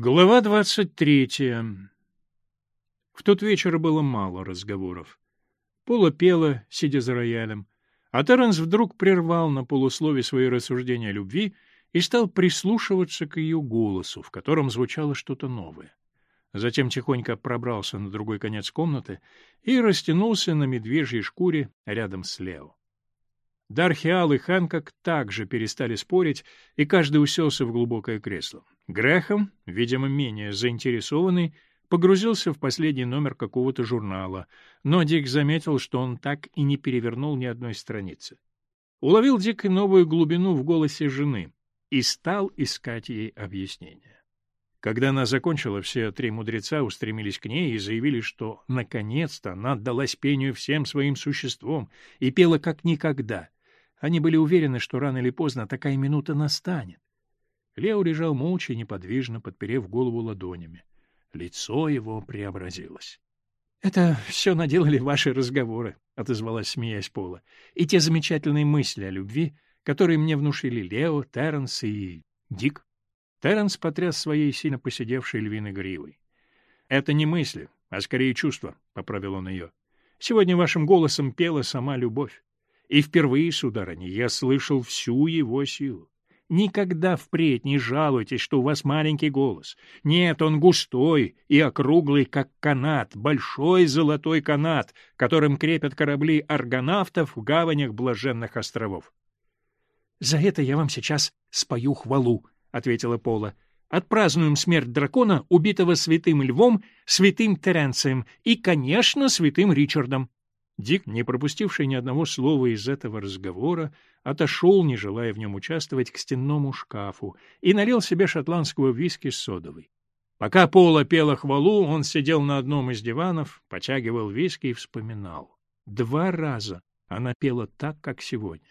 Глава двадцать третья. В тот вечер было мало разговоров. Пола пела, сидя за роялем, а Терренс вдруг прервал на полуслове свои рассуждения о любви и стал прислушиваться к ее голосу, в котором звучало что-то новое. Затем тихонько пробрался на другой конец комнаты и растянулся на медвежьей шкуре рядом с Лео. Дархиал и Ханкок также перестали спорить, и каждый уселся в глубокое кресло. Грэхэм, видимо, менее заинтересованный, погрузился в последний номер какого-то журнала, но Дик заметил, что он так и не перевернул ни одной страницы. Уловил Дик и новую глубину в голосе жены и стал искать ей объяснение. Когда она закончила, все три мудреца устремились к ней и заявили, что наконец-то она отдалась пению всем своим существом и пела как никогда. Они были уверены, что рано или поздно такая минута настанет. Лео лежал молча и неподвижно, подперев голову ладонями. Лицо его преобразилось. — Это все наделали ваши разговоры, — отозвалась, смеясь Пола, — и те замечательные мысли о любви, которые мне внушили Лео, Терренс и Дик. Терренс потряс своей сильно посидевшей львиной гривой. — Это не мысли, а скорее чувства, — поправил он ее. — Сегодня вашим голосом пела сама любовь. И впервые, сударыня, я слышал всю его силу. Никогда впредь не жалуйтесь, что у вас маленький голос. Нет, он густой и округлый, как канат, большой золотой канат, которым крепят корабли аргонавтов в гаванях блаженных островов. — За это я вам сейчас спою хвалу, — ответила Пола. — Отпразднуем смерть дракона, убитого святым львом, святым Теренцием и, конечно, святым Ричардом. Дик, не пропустивший ни одного слова из этого разговора, отошел, не желая в нем участвовать, к стенному шкафу и налил себе шотландского виски с содовой. Пока Пола пела хвалу, он сидел на одном из диванов, потягивал виски и вспоминал. Два раза она пела так, как сегодня.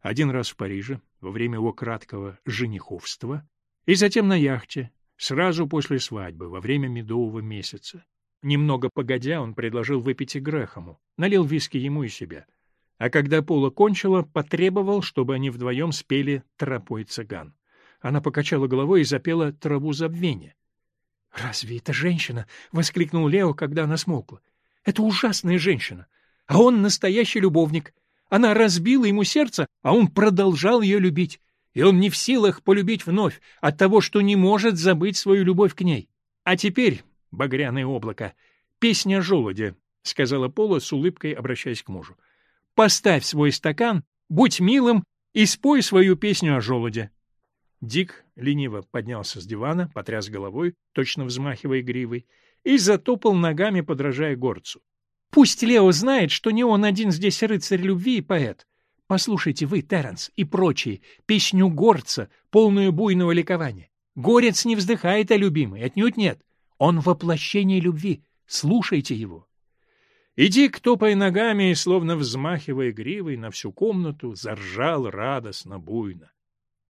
Один раз в Париже, во время его краткого жениховства, и затем на яхте, сразу после свадьбы, во время медового месяца. Немного погодя, он предложил выпить и Грэхому, налил виски ему и себе а когда Пола кончила, потребовал, чтобы они вдвоем спели «Тропой цыган». Она покачала головой и запела «Траву забвения». «Разве это женщина?» — воскликнул Лео, когда она смолкла. «Это ужасная женщина. А он настоящий любовник. Она разбила ему сердце, а он продолжал ее любить. И он не в силах полюбить вновь от того, что не может забыть свою любовь к ней. А теперь, багряное облако, песня о желуде», — сказала Пола с улыбкой, обращаясь к мужу. Поставь свой стакан, будь милым и спой свою песню о желуде». Дик лениво поднялся с дивана, потряс головой, точно взмахивая гривой, и затопал ногами, подражая горцу. «Пусть Лео знает, что не он один здесь рыцарь любви и поэт. Послушайте вы, Терренс, и прочие, песню горца, полную буйного ликования. Горец не вздыхает о любимой, отнюдь нет. Он воплощение любви. Слушайте его. Иди Дик, топая ногами и словно взмахивая гривой на всю комнату, заржал радостно, буйно.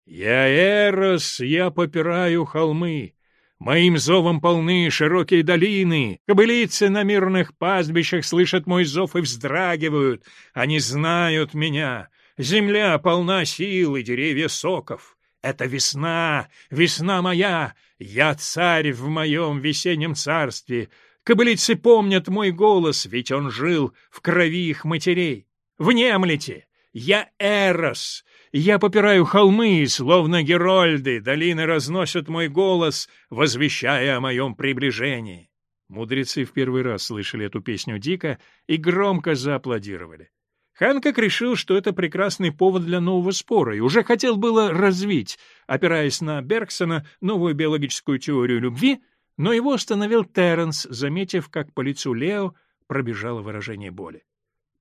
«Я Эрос, я попираю холмы!» Моим зовом полны широкие долины, кобылицы на мирных пастбищах слышат мой зов и вздрагивают, они знают меня. Земля полна сил и деревья соков. Это весна, весна моя, я царь в моем весеннем царстве, Кобылицы помнят мой голос, ведь он жил в крови их матерей. Внемлите! Я Эрос! Я попираю холмы, словно герольды, долины разносят мой голос, возвещая о моем приближении». Мудрецы в первый раз слышали эту песню дико и громко зааплодировали. Ханкак решил, что это прекрасный повод для нового спора, и уже хотел было развить, опираясь на Бергсона, новую биологическую теорию любви — но его остановил Терренс, заметив, как по лицу Лео пробежало выражение боли.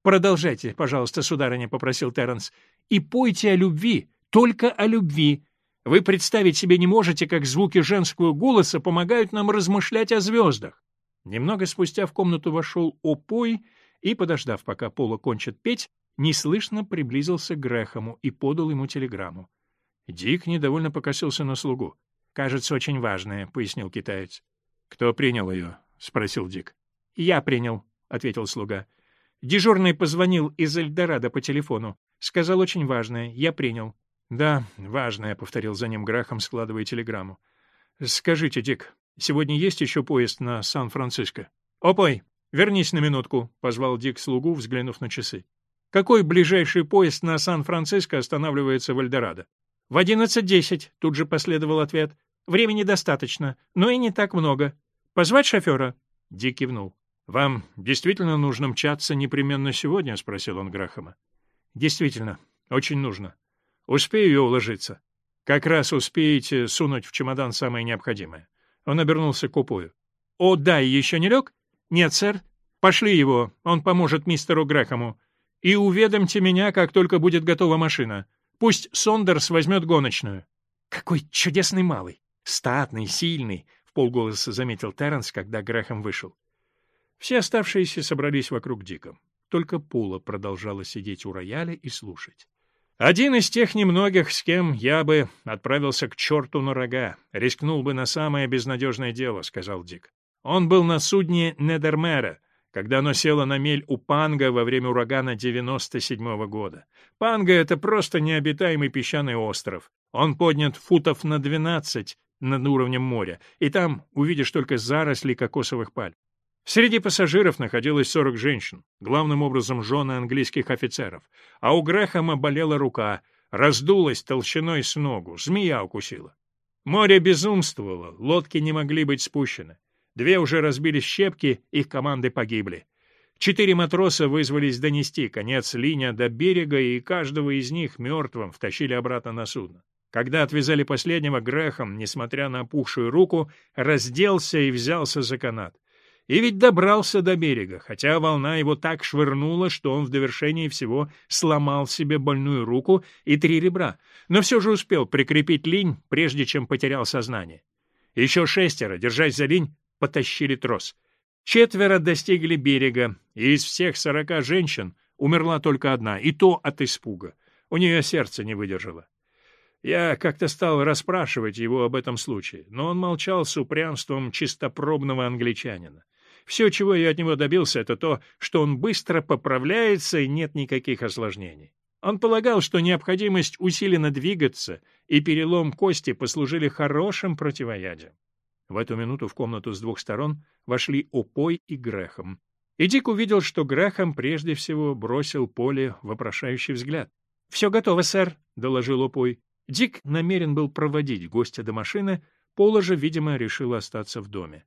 «Продолжайте, пожалуйста, сударыня», — попросил Терренс, — «и пойте о любви, только о любви. Вы представить себе не можете, как звуки женского голоса помогают нам размышлять о звездах». Немного спустя в комнату вошел Опой и, подождав, пока Пола кончит петь, неслышно приблизился к Грэхому и подал ему телеграмму. Дик недовольно покосился на слугу кажется, очень важная», — пояснил китаец. «Кто принял ее?» — спросил Дик. «Я принял», — ответил слуга. «Дежурный позвонил из Эльдорадо по телефону. Сказал очень важное. Я принял». «Да, важное», — повторил за ним Грахам, складывая телеграмму. «Скажите, Дик, сегодня есть еще поезд на Сан-Франциско?» «Опой, вернись на минутку», — позвал Дик слугу, взглянув на часы. «Какой ближайший поезд на Сан-Франциско останавливается в Эльдорадо?» «В одиннадцать десять», — тут же последовал ответ. «Времени достаточно, но и не так много. Позвать шофера?» Ди кивнул. «Вам действительно нужно мчаться непременно сегодня?» — спросил он Грахама. «Действительно, очень нужно. Успею я уложиться?» «Как раз успеете сунуть в чемодан самое необходимое». Он обернулся к Упою. «О, да, еще не лег?» «Нет, сэр. Пошли его, он поможет мистеру Грахаму. И уведомьте меня, как только будет готова машина. Пусть Сондерс возьмет гоночную». «Какой чудесный малый! Статный, сильный!» — в полголоса заметил Терренс, когда Грэхэм вышел. Все оставшиеся собрались вокруг Дика. Только Пула продолжала сидеть у рояля и слушать. Один из тех немногих, с кем я бы отправился к черту на рога, рискнул бы на самое безнадежное дело, — сказал Дик. Он был на судне Недермера, когда оно село на мель у Панга во время урагана 97 -го года. Панга — это просто необитаемый песчаный остров. Он поднят футов на 12 над уровнем моря, и там увидишь только заросли кокосовых пальм. Среди пассажиров находилось 40 женщин, главным образом жены английских офицеров, а у Грэхэма болела рука, раздулась толщиной с ногу, змея укусила. Море безумствовало, лодки не могли быть спущены. Две уже разбились щепки, их команды погибли. Четыре матроса вызвались донести конец линия до берега, и каждого из них мертвым втащили обратно на судно. Когда отвязали последнего, Грехом, несмотря на опухшую руку, разделся и взялся за канат. И ведь добрался до берега, хотя волна его так швырнула, что он в довершении всего сломал себе больную руку и три ребра, но все же успел прикрепить линь, прежде чем потерял сознание. Еще шестеро, держась за линь, потащили трос. Четверо достигли берега, и из всех сорока женщин умерла только одна, и то от испуга. У нее сердце не выдержало. Я как-то стал расспрашивать его об этом случае, но он молчал с упрямством чистопробного англичанина. Все, чего я от него добился, это то, что он быстро поправляется и нет никаких осложнений. Он полагал, что необходимость усиленно двигаться и перелом кости послужили хорошим противоядием. В эту минуту в комнату с двух сторон вошли Опой и Грехом. И Дик увидел, что Грехом прежде всего бросил Поле вопрошающий взгляд. «Все готово, сэр», — доложил Опой. Дик намерен был проводить гостя до машины, Пола же, видимо, решила остаться в доме.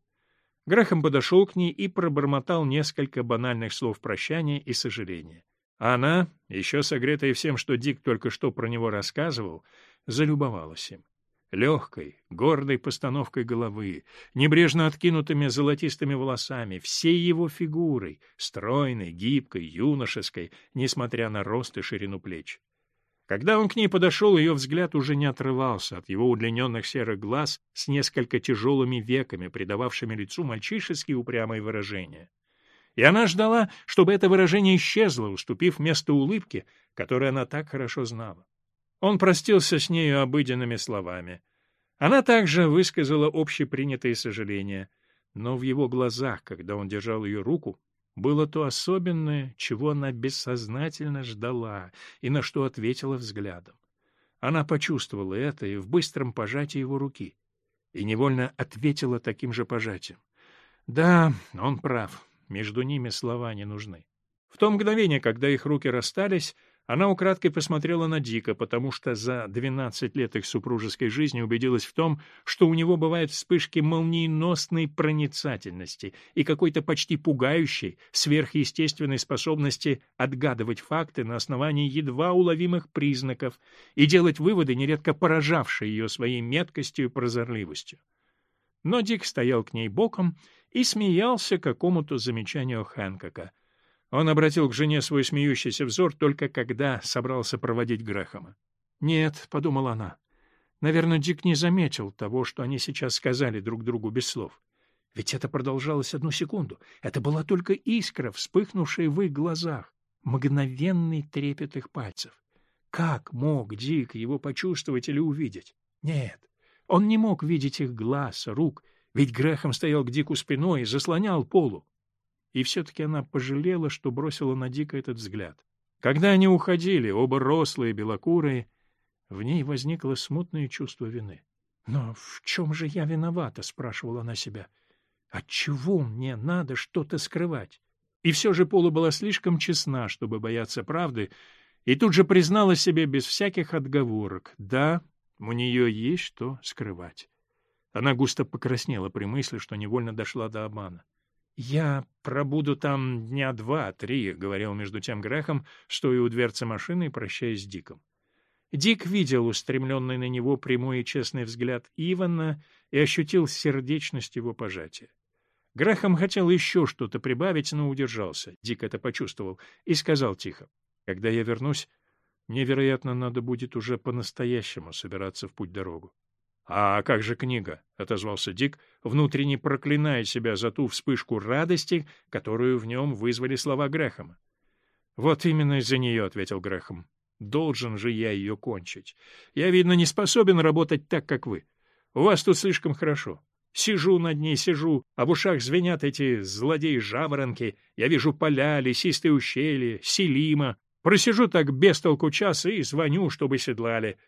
Грехом подошел к ней и пробормотал несколько банальных слов прощания и сожаления. А она, еще согретая всем, что Дик только что про него рассказывал, залюбовалась им легкой, гордой постановкой головы, небрежно откинутыми золотистыми волосами, всей его фигурой, стройной, гибкой, юношеской, несмотря на рост и ширину плеч. Когда он к ней подошел, ее взгляд уже не отрывался от его удлиненных серых глаз с несколько тяжелыми веками, придававшими лицу мальчишеские упрямые выражения. И она ждала, чтобы это выражение исчезло, уступив место улыбке, которую она так хорошо знала. Он простился с нею обыденными словами. Она также высказала общепринятые сожаления, но в его глазах, когда он держал ее руку, было то особенное, чего она бессознательно ждала и на что ответила взглядом. Она почувствовала это и в быстром пожатии его руки, и невольно ответила таким же пожатием. Да, он прав, между ними слова не нужны. В то мгновение, когда их руки расстались, она украдкой посмотрела на Дика, потому что за 12 лет их супружеской жизни убедилась в том, что у него бывают вспышки молниеносной проницательности и какой-то почти пугающей, сверхъестественной способности отгадывать факты на основании едва уловимых признаков и делать выводы, нередко поражавшие ее своей меткостью и прозорливостью. Но Дик стоял к ней боком и смеялся какому-то замечанию Хэнкока — он обратил к жене свой смеющийся взор только когда собрался проводить Грэхэма. «Нет», — подумала она, — «наверное, Дик не заметил того, что они сейчас сказали друг другу без слов. Ведь это продолжалось одну секунду. Это была только искра, вспыхнувшая в их глазах, мгновенный трепет их пальцев. Как мог Дик его почувствовать или увидеть? Нет, он не мог видеть их глаз, рук, ведь Грэхэм стоял к Дику спиной и заслонял полу и все-таки она пожалела, что бросила на Дика этот взгляд. Когда они уходили, оба рослые, белокурые, в ней возникло смутное чувство вины. «Но в чем же я виновата?» — спрашивала она себя. «Отчего мне надо что-то скрывать?» И все же Пола была слишком честна, чтобы бояться правды, и тут же признала себе без всяких отговорок. «Да, у нее есть что скрывать». Она густо покраснела при мысли, что невольно дошла до обмана. «Я пробуду там дня два-три», — говорил между тем Грехом, что и у дверцы машины, прощаясь с Диком. Дик видел устремленный на него прямой и честный взгляд Ивана и ощутил сердечность его пожатия. Грехом хотел еще что-то прибавить, но удержался. Дик это почувствовал и сказал тихо. «Когда я вернусь, невероятно надо будет уже по-настоящему собираться в путь-дорогу». «А как же книга?» — отозвался Дик, внутренне проклиная себя за ту вспышку радости, которую в нем вызвали слова Грэхэма. «Вот именно из-за нее», — ответил Грэхэм. «Должен же я ее кончить. Я, видно, не способен работать так, как вы. У вас тут слишком хорошо. Сижу над ней, сижу, а в ушах звенят эти злодеи-жаворонки. Я вижу поля, лесистые ущелья, Селима. Просижу так без толку час и звоню, чтобы седлали».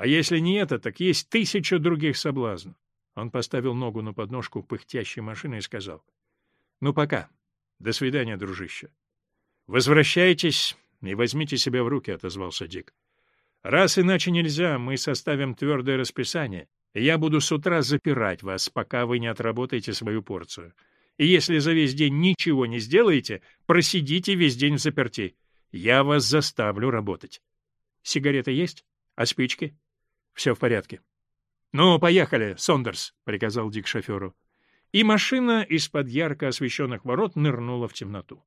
А если не это, так есть тысяча других соблазнов. Он поставил ногу на подножку пыхтящей машины и сказал. — Ну, пока. До свидания, дружище. — Возвращайтесь и возьмите себя в руки, — отозвался Дик. — Раз иначе нельзя, мы составим твердое расписание, я буду с утра запирать вас, пока вы не отработаете свою порцию. И если за весь день ничего не сделаете, просидите весь день в заперти. Я вас заставлю работать. — Сигареты есть? А спички? Все в порядке. «Ну, поехали, Сондерс», — приказал Дик шоферу. И машина из-под ярко освещенных ворот нырнула в темноту.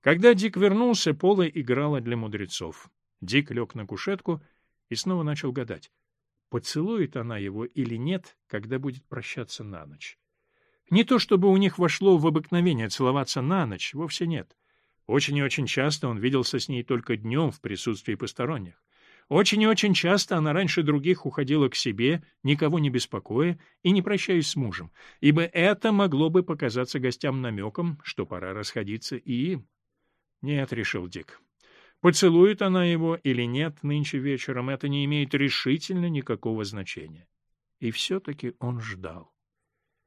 Когда Дик вернулся, Пола играла для мудрецов. Дик лег на кушетку и снова начал гадать, поцелует она его или нет, когда будет прощаться на ночь. Не то чтобы у них вошло в обыкновение целоваться на ночь, вовсе нет. Очень и очень часто он виделся с ней только днем в присутствии посторонних. Очень и очень часто она раньше других уходила к себе, никого не беспокоя и не прощаясь с мужем, ибо это могло бы показаться гостям намеком, что пора расходиться и им. «Нет», — решил Дик. «Поцелует она его или нет нынче вечером, это не имеет решительно никакого значения». И все-таки он ждал.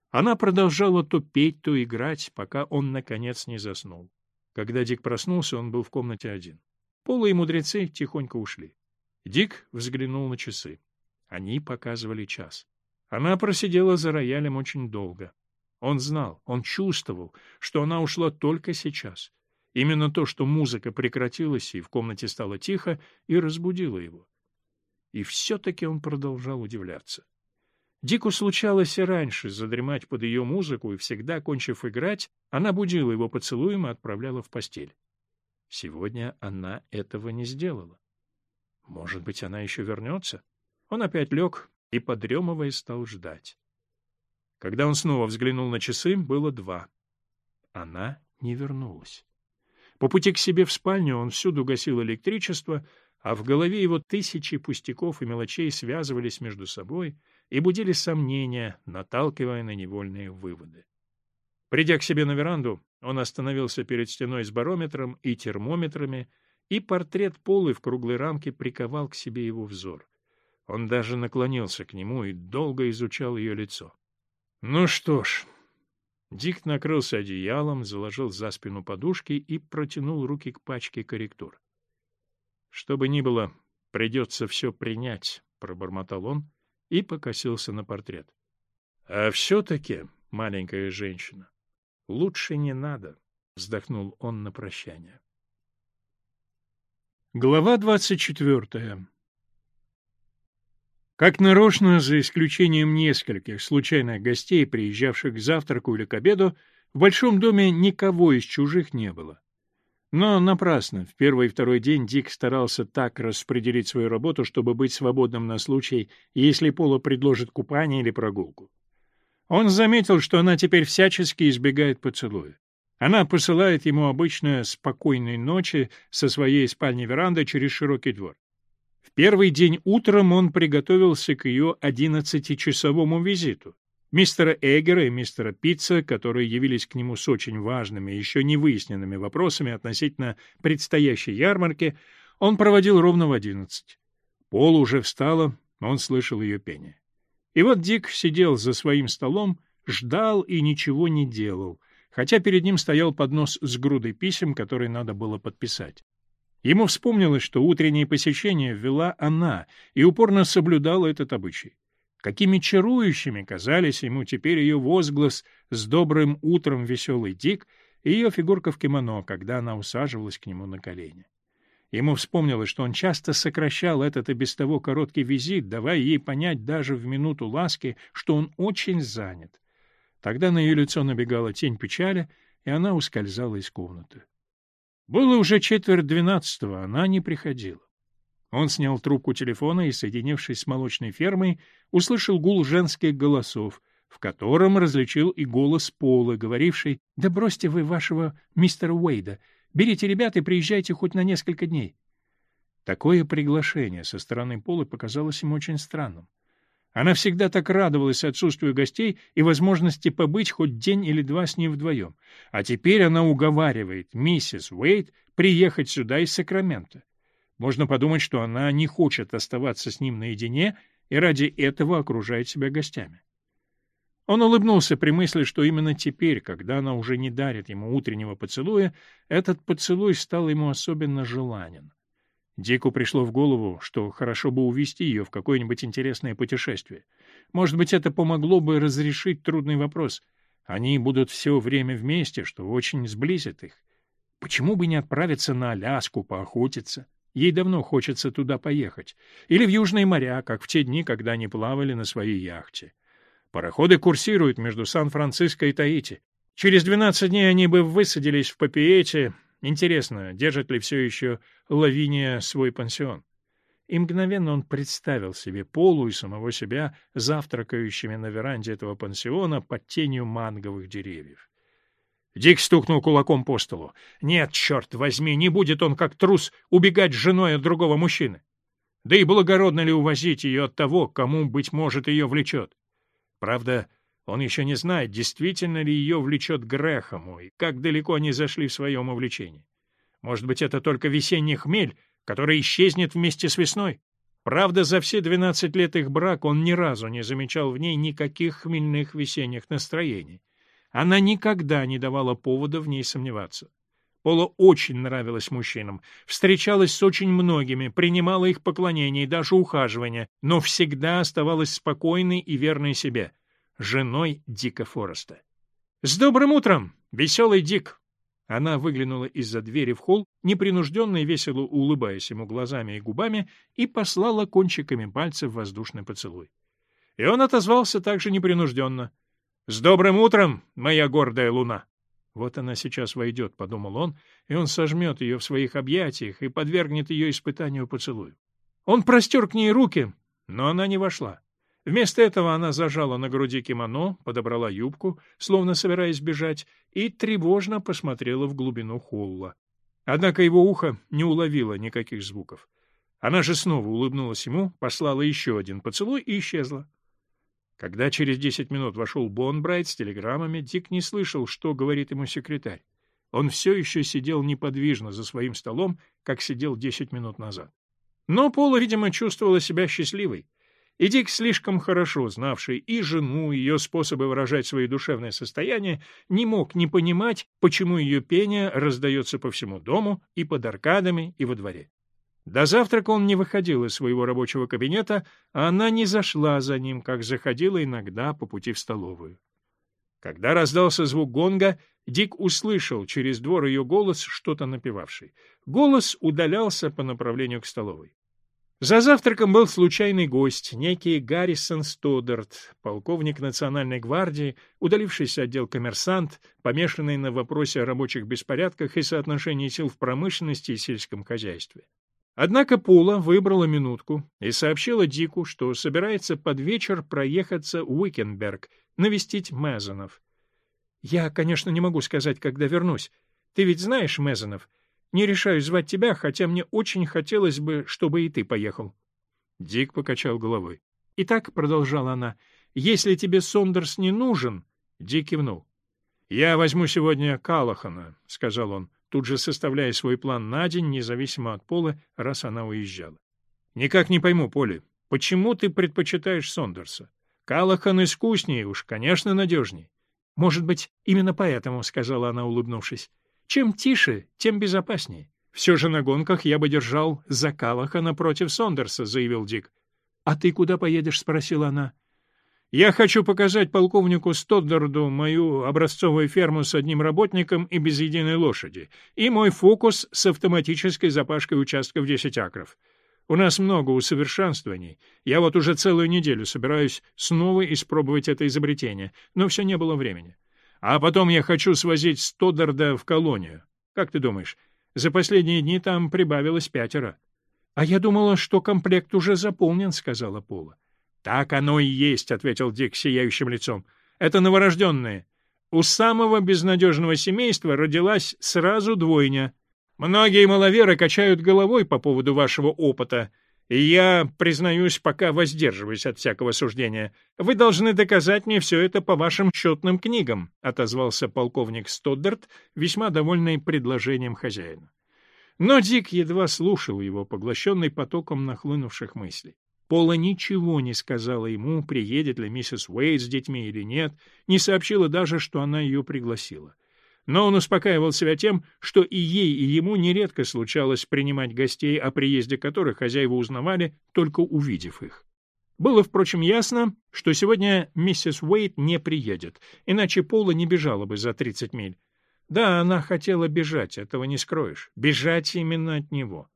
Она продолжала то петь, то играть, пока он, наконец, не заснул. Когда Дик проснулся, он был в комнате один. и мудрецы тихонько ушли. Дик взглянул на часы. Они показывали час. Она просидела за роялем очень долго. Он знал, он чувствовал, что она ушла только сейчас. Именно то, что музыка прекратилась и в комнате стало тихо, и разбудило его. И все-таки он продолжал удивляться. Дику случалось и раньше задремать под ее музыку, и всегда, кончив играть, она будила его поцелуем и отправляла в постель. Сегодня она этого не сделала. Может быть, она еще вернется? Он опять лег и, подремывая, стал ждать. Когда он снова взглянул на часы, было два. Она не вернулась. По пути к себе в спальню он всюду гасил электричество, а в голове его тысячи пустяков и мелочей связывались между собой и будили сомнения, наталкивая на невольные выводы. Придя к себе на веранду, он остановился перед стеной с барометром и термометрами и портрет Полы в круглой рамке приковал к себе его взор. Он даже наклонился к нему и долго изучал ее лицо. Ну что ж, Дик накрылся одеялом, заложил за спину подушки и протянул руки к пачке корректур. Что бы ни было, придется все принять, пробормотал он и покосился на портрет. А все-таки, маленькая женщина, лучше не надо, вздохнул он на прощание. Глава 24. Как нарочно, за исключением нескольких случайных гостей, приезжавших к завтраку или к обеду, в большом доме никого из чужих не было. Но напрасно. В первый и второй день Дик старался так распределить свою работу, чтобы быть свободным на случай, если Пола предложит купание или прогулку. Он заметил, что она теперь всячески избегает поцелуя. Она посылает ему обычно спокойной ночи со своей спальни веранды через широкий двор. В первый день утром он приготовился к ее одиннадцатичасовому визиту. Мистера Эггера и мистера Питца, которые явились к нему с очень важными, еще не выясненными вопросами относительно предстоящей ярмарки, он проводил ровно в одиннадцать. Пол уже встала, он слышал ее пение. И вот Дик сидел за своим столом, ждал и ничего не делал — хотя перед ним стоял поднос с грудой писем, которые надо было подписать. Ему вспомнилось, что утренние посещения ввела она и упорно соблюдала этот обычай. Какими чарующими казались ему теперь ее возглас «С добрым утром, веселый Дик» и ее фигурка в кимоно, когда она усаживалась к нему на колени. Ему вспомнилось, что он часто сокращал этот и без того короткий визит, давая ей понять даже в минуту ласки, что он очень занят. Тогда на ее лицо набегала тень печали, и она ускользала из комнаты. Было уже четверть двенадцатого, она не приходила. Он снял трубку телефона и, соединившись с молочной фермой, услышал гул женских голосов, в котором различил и голос Пола, говоривший «Да бросьте вы вашего мистера Уэйда, берите ребят и приезжайте хоть на несколько дней». Такое приглашение со стороны Пола показалось ему очень странным. Она всегда так радовалась отсутствию гостей и возможности побыть хоть день или два с ним вдвоем. А теперь она уговаривает миссис Уэйт приехать сюда из Сакрамента. Можно подумать, что она не хочет оставаться с ним наедине и ради этого окружает себя гостями. Он улыбнулся при мысли, что именно теперь, когда она уже не дарит ему утреннего поцелуя, этот поцелуй стал ему особенно желанен. Дику пришло в голову, что хорошо бы увести ее в какое-нибудь интересное путешествие. Может быть, это помогло бы разрешить трудный вопрос. Они будут все время вместе, что очень сблизит их. Почему бы не отправиться на Аляску поохотиться? Ей давно хочется туда поехать. Или в Южные моря, как в те дни, когда они плавали на своей яхте. Пароходы курсируют между Сан-Франциско и Таити. Через 12 дней они бы высадились в Папиете, Интересно, держит ли все еще Лавиния свой пансион? И мгновенно он представил себе Полу и самого себя завтракающими на веранде этого пансиона под тенью манговых деревьев. Дик стукнул кулаком по столу. «Нет, черт возьми, не будет он, как трус, убегать с женой от другого мужчины. Да и благородно ли увозить ее от того, кому, быть может, ее влечет? Правда, — он еще не знает, действительно ли ее влечет Грэхому, и как далеко они зашли в своем увлечении. Может быть, это только весенний хмель, который исчезнет вместе с весной? Правда, за все 12 лет их брак он ни разу не замечал в ней никаких хмельных весенних настроений. Она никогда не давала повода в ней сомневаться. Пола очень нравилась мужчинам, встречалась с очень многими, принимала их поклонения и даже ухаживания, но всегда оставалась спокойной и верной себе — женой Дика Фореста. «С добрым утром, веселый Дик!» Она выглянула из-за двери в холл, непринужденно и весело улыбаясь ему глазами и губами, и послала кончиками пальцев воздушный поцелуй. И он отозвался также непринужденно. «С добрым утром, моя гордая луна!» «Вот она сейчас войдет», — подумал он, и он сожмет ее в своих объятиях и подвергнет ее испытанию поцелую. Он простер к ней руки, но она не вошла. Вместо этого она зажала на груди кимоно, подобрала юбку, словно собираясь бежать, и тревожно посмотрела в глубину холла. Однако его ухо не уловило никаких звуков. Она же снова улыбнулась ему, послала еще один поцелуй и исчезла. Когда через десять минут вошел Бонбрайт с телеграммами, Дик не слышал, что говорит ему секретарь. Он все еще сидел неподвижно за своим столом, как сидел десять минут назад. Но Пола, видимо, чувствовала себя счастливой. И Дик, слишком хорошо знавший и жену, и ее способы выражать свои душевные состояния, не мог не понимать, почему ее пение раздается по всему дому, и под аркадами, и во дворе. До завтрака он не выходил из своего рабочего кабинета, а она не зашла за ним, как заходила иногда по пути в столовую. Когда раздался звук гонга, Дик услышал через двор ее голос, что-то напевавший. Голос удалялся по направлению к столовой. За завтраком был случайный гость, некий Гаррисон Стодарт, полковник Национальной гвардии, удалившийся отдел коммерсант, помешанный на вопросе о рабочих беспорядках и соотношении сил в промышленности и сельском хозяйстве. Однако Пула выбрала минутку и сообщила Дику, что собирается под вечер проехаться в Уикенберг, навестить Мезонов. «Я, конечно, не могу сказать, когда вернусь. Ты ведь знаешь Мезонов?» Не решаюсь звать тебя, хотя мне очень хотелось бы, чтобы и ты поехал». Дик покачал головой. «Итак», — продолжала она, — «если тебе Сондерс не нужен...» Дик кивнул. «Я возьму сегодня Калахана», — сказал он, тут же составляя свой план на день, независимо от пола, раз она уезжала. «Никак не пойму, Поле, почему ты предпочитаешь Сондерса? Калахан искуснее уж, конечно, надежнее». «Может быть, именно поэтому», — сказала она, улыбнувшись. Чем тише, тем безопаснее. Все же на гонках я бы держал закалаха напротив Сондерса», — заявил Дик. «А ты куда поедешь?» — спросила она. «Я хочу показать полковнику Стоддарду мою образцовую ферму с одним работником и без единой лошади, и мой фокус с автоматической запашкой участков 10 акров. У нас много усовершенствований. Я вот уже целую неделю собираюсь снова испробовать это изобретение, но все не было времени. А потом я хочу свозить Стодарда в колонию. Как ты думаешь, за последние дни там прибавилось пятеро? — А я думала, что комплект уже заполнен, — сказала Пола. — Так оно и есть, — ответил Дик сияющим лицом. — Это новорожденные. У самого безнадежного семейства родилась сразу двойня. Многие маловеры качают головой по поводу вашего опыта, я, признаюсь, пока воздерживаюсь от всякого суждения. Вы должны доказать мне все это по вашим счетным книгам», — отозвался полковник Стоддарт, весьма довольный предложением хозяина. Но Дик едва слушал его, поглощенный потоком нахлынувших мыслей. Пола ничего не сказала ему, приедет ли миссис Уэйт с детьми или нет, не сообщила даже, что она ее пригласила но он успокаивал себя тем, что и ей, и ему нередко случалось принимать гостей, о приезде которых хозяева узнавали, только увидев их. Было, впрочем, ясно, что сегодня миссис Уэйт не приедет, иначе Пола не бежала бы за 30 миль. Да, она хотела бежать, этого не скроешь. Бежать именно от него.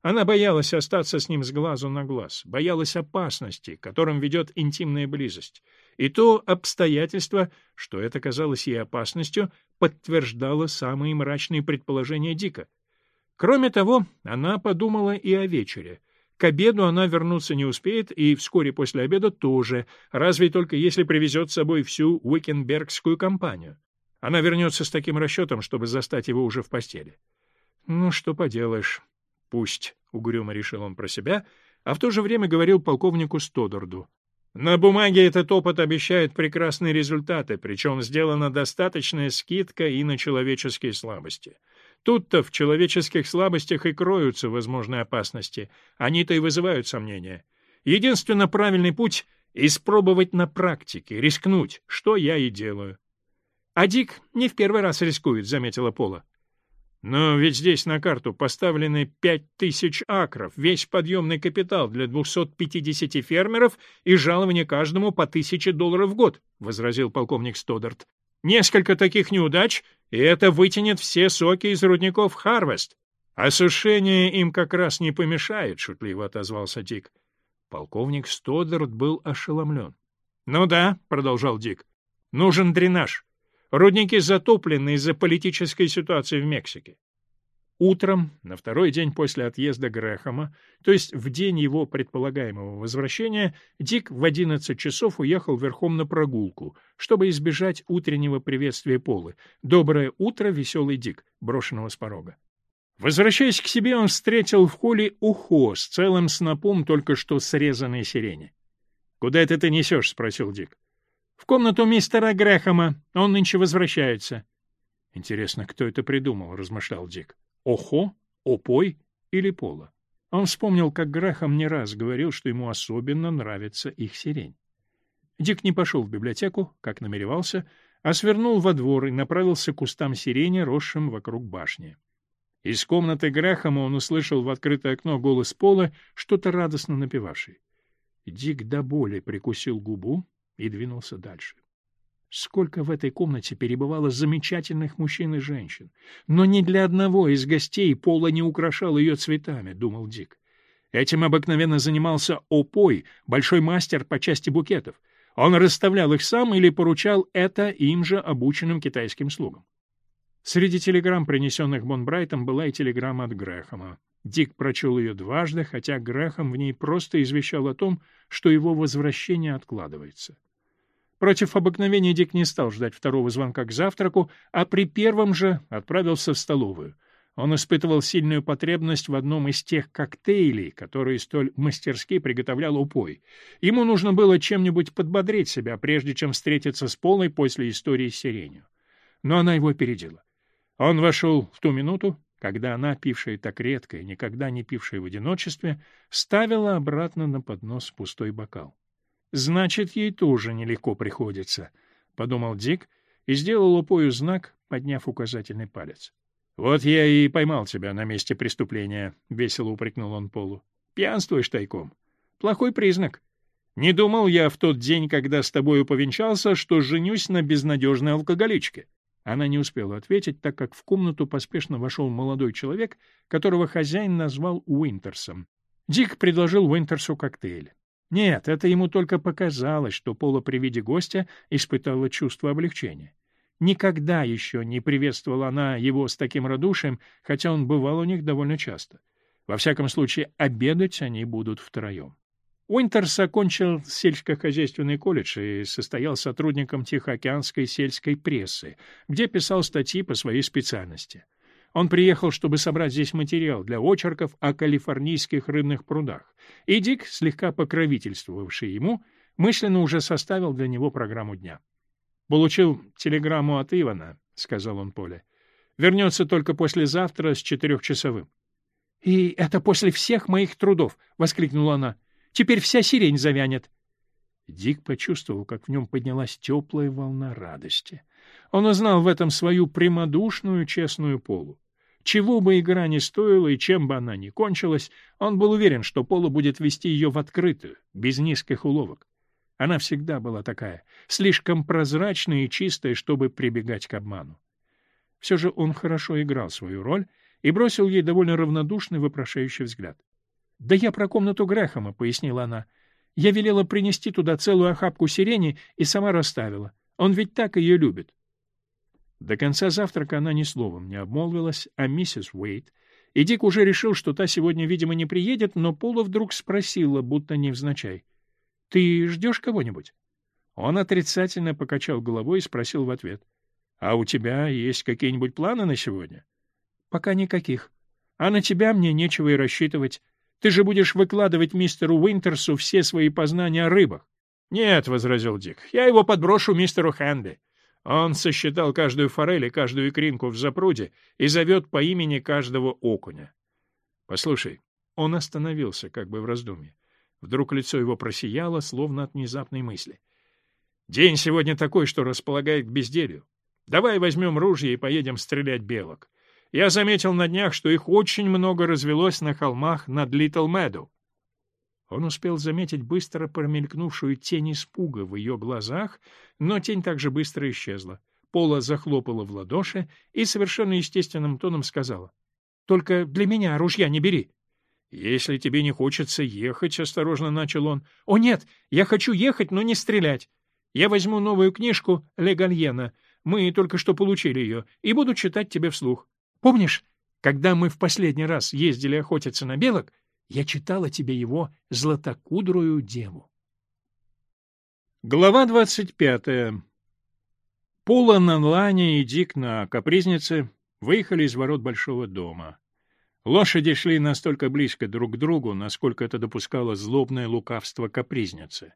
Она боялась остаться с ним с глазу на глаз, боялась опасности, которым ведет интимная близость. И то обстоятельство, что это казалось ей опасностью, подтверждала самые мрачные предположения Дика. Кроме того, она подумала и о вечере. К обеду она вернуться не успеет, и вскоре после обеда тоже, разве только если привезет с собой всю Уикенбергскую компанию. Она вернется с таким расчетом, чтобы застать его уже в постели. «Ну, что поделаешь. Пусть», — угрюмо решил он про себя, а в то же время говорил полковнику Стодорду. На бумаге этот опыт обещает прекрасные результаты, причем сделана достаточная скидка и на человеческие слабости. Тут-то в человеческих слабостях и кроются возможные опасности, они-то и вызывают сомнения. Единственно правильный путь — испробовать на практике, рискнуть, что я и делаю. «А Дик не в первый раз рискует», — заметила Пола. Но ведь здесь на карту поставлены 5000 акров, весь подъемный капитал для 250 фермеров и жалование каждому по 1000 долларов в год, — возразил полковник Стодарт. Несколько таких неудач, и это вытянет все соки из рудников Харвест. Осушение им как раз не помешает, — шутливо отозвался Дик. Полковник Стодарт был ошеломлен. — Ну да, — продолжал Дик, — нужен дренаж. Рудники затоплены из-за политической ситуации в Мексике. Утром, на второй день после отъезда Грэхэма, то есть в день его предполагаемого возвращения, Дик в 11 часов уехал верхом на прогулку, чтобы избежать утреннего приветствия Полы «Доброе утро, веселый Дик», брошенного с порога. Возвращаясь к себе, он встретил в холле ухо с целым снопом только что срезанной сирени. «Куда это ты несешь?» — спросил Дик. В комнату мистера Грэхэма. Он нынче возвращается. Интересно, кто это придумал, размышлял Дик. Охо, Опой или Пола? Он вспомнил, как Грэхэм не раз говорил, что ему особенно нравится их сирень. Дик не пошел в библиотеку, как намеревался, а свернул во двор и направился к кустам сирени, росшим вокруг башни. Из комнаты Грэхэма он услышал в открытое окно голос Пола, что-то радостно напевавший. Дик до боли прикусил губу, и двинулся дальше. Сколько в этой комнате перебывало замечательных мужчин и женщин. Но ни для одного из гостей Пола не украшал ее цветами, — думал Дик. Этим обыкновенно занимался Опой, большой мастер по части букетов. Он расставлял их сам или поручал это им же обученным китайским слугам. Среди телеграмм, принесенных Бонбрайтом, была и телеграмма от Грэхэма. Дик прочел ее дважды, хотя Грэхэм в ней просто извещал о том, что его возвращение откладывается. Против обыкновения Дик не стал ждать второго звонка к завтраку, а при первом же отправился в столовую. Он испытывал сильную потребность в одном из тех коктейлей, которые столь мастерски приготовлял Упой. Ему нужно было чем-нибудь подбодрить себя, прежде чем встретиться с Полой после истории с сиренью. Но она его опередила. Он вошел в ту минуту, когда она, пившая так редко и никогда не пившая в одиночестве, ставила обратно на поднос пустой бокал. Значит, ей тоже нелегко приходится, — подумал Дик и сделал упою знак, подняв указательный палец. — Вот я и поймал тебя на месте преступления, — весело упрекнул он Полу. — Пьянствуешь тайком. Плохой признак. Не думал я в тот день, когда с тобою повенчался, что женюсь на безнадежной алкоголичке. Она не успела ответить, так как в комнату поспешно вошел молодой человек, которого хозяин назвал Уинтерсом. Дик предложил Уинтерсу коктейль. Нет, это ему только показалось, что Пола при виде гостя испытала чувство облегчения. Никогда еще не приветствовала она его с таким радушием, хотя он бывал у них довольно часто. Во всяком случае, обедать они будут втроем. Уинтерс окончил сельскохозяйственный колледж и состоял сотрудником Тихоокеанской сельской прессы, где писал статьи по своей специальности — он приехал, чтобы собрать здесь материал для очерков о калифорнийских рыбных прудах, и Дик, слегка покровительствовавший ему, мысленно уже составил для него программу дня. «Получил телеграмму от Ивана», — сказал он Поле. «Вернется только послезавтра с четырехчасовым». «И это после всех моих трудов!» — воскликнула она. «Теперь вся сирень завянет!» Дик почувствовал, как в нем поднялась теплая волна радости. Он узнал в этом свою прямодушную, честную полу. Чего бы игра ни стоила и чем бы она ни кончилась, он был уверен, что Пола будет вести ее в открытую, без низких уловок. Она всегда была такая, слишком прозрачная и чистая, чтобы прибегать к обману. Все же он хорошо играл свою роль и бросил ей довольно равнодушный вопрошающий взгляд. «Да я про комнату Грэхэма», — пояснила она. «Я велела принести туда целую охапку сирени и сама расставила. Он ведь так ее любит». До конца завтрака она ни словом не обмолвилась, а миссис Уэйт, и Дик уже решил, что та сегодня, видимо, не приедет, но Пола вдруг спросила, будто невзначай. — Ты ждешь кого-нибудь? Он отрицательно покачал головой и спросил в ответ. — А у тебя есть какие-нибудь планы на сегодня? — Пока никаких. А на тебя мне нечего и рассчитывать. Ты же будешь выкладывать мистеру Уинтерсу все свои познания о рыбах. — Нет, — возразил Дик, — я его подброшу мистеру Хэнди. Он сосчитал каждую форель и каждую икринку в запруде и зовет по имени каждого окуня. «Послушай». Он остановился, как бы в раздумье. Вдруг лицо его просияло, словно от внезапной мысли. «День сегодня такой, что располагает к безделью. Давай возьмем ружье и поедем стрелять белок. Я заметил на днях, что их очень много развелось на холмах над Литл Мэдоу. Он успел заметить быстро промелькнувшую тень испуга в ее глазах, но тень также быстро исчезла. Пола захлопала в ладоши и совершенно естественным тоном сказала. — Только для меня ружья не бери. — Если тебе не хочется ехать, — осторожно начал он. — О нет, я хочу ехать, но не стрелять. Я возьму новую книжку Легальена. Мы только что получили ее, и буду читать тебе вслух. Помнишь, когда мы в последний раз ездили охотиться на белок, я читала тебе его златокудрую деву. Глава двадцать пятая. Пола Нанлани и Дик на капризнице выехали из ворот большого дома. Лошади шли настолько близко друг к другу, насколько это допускало злобное лукавство капризницы.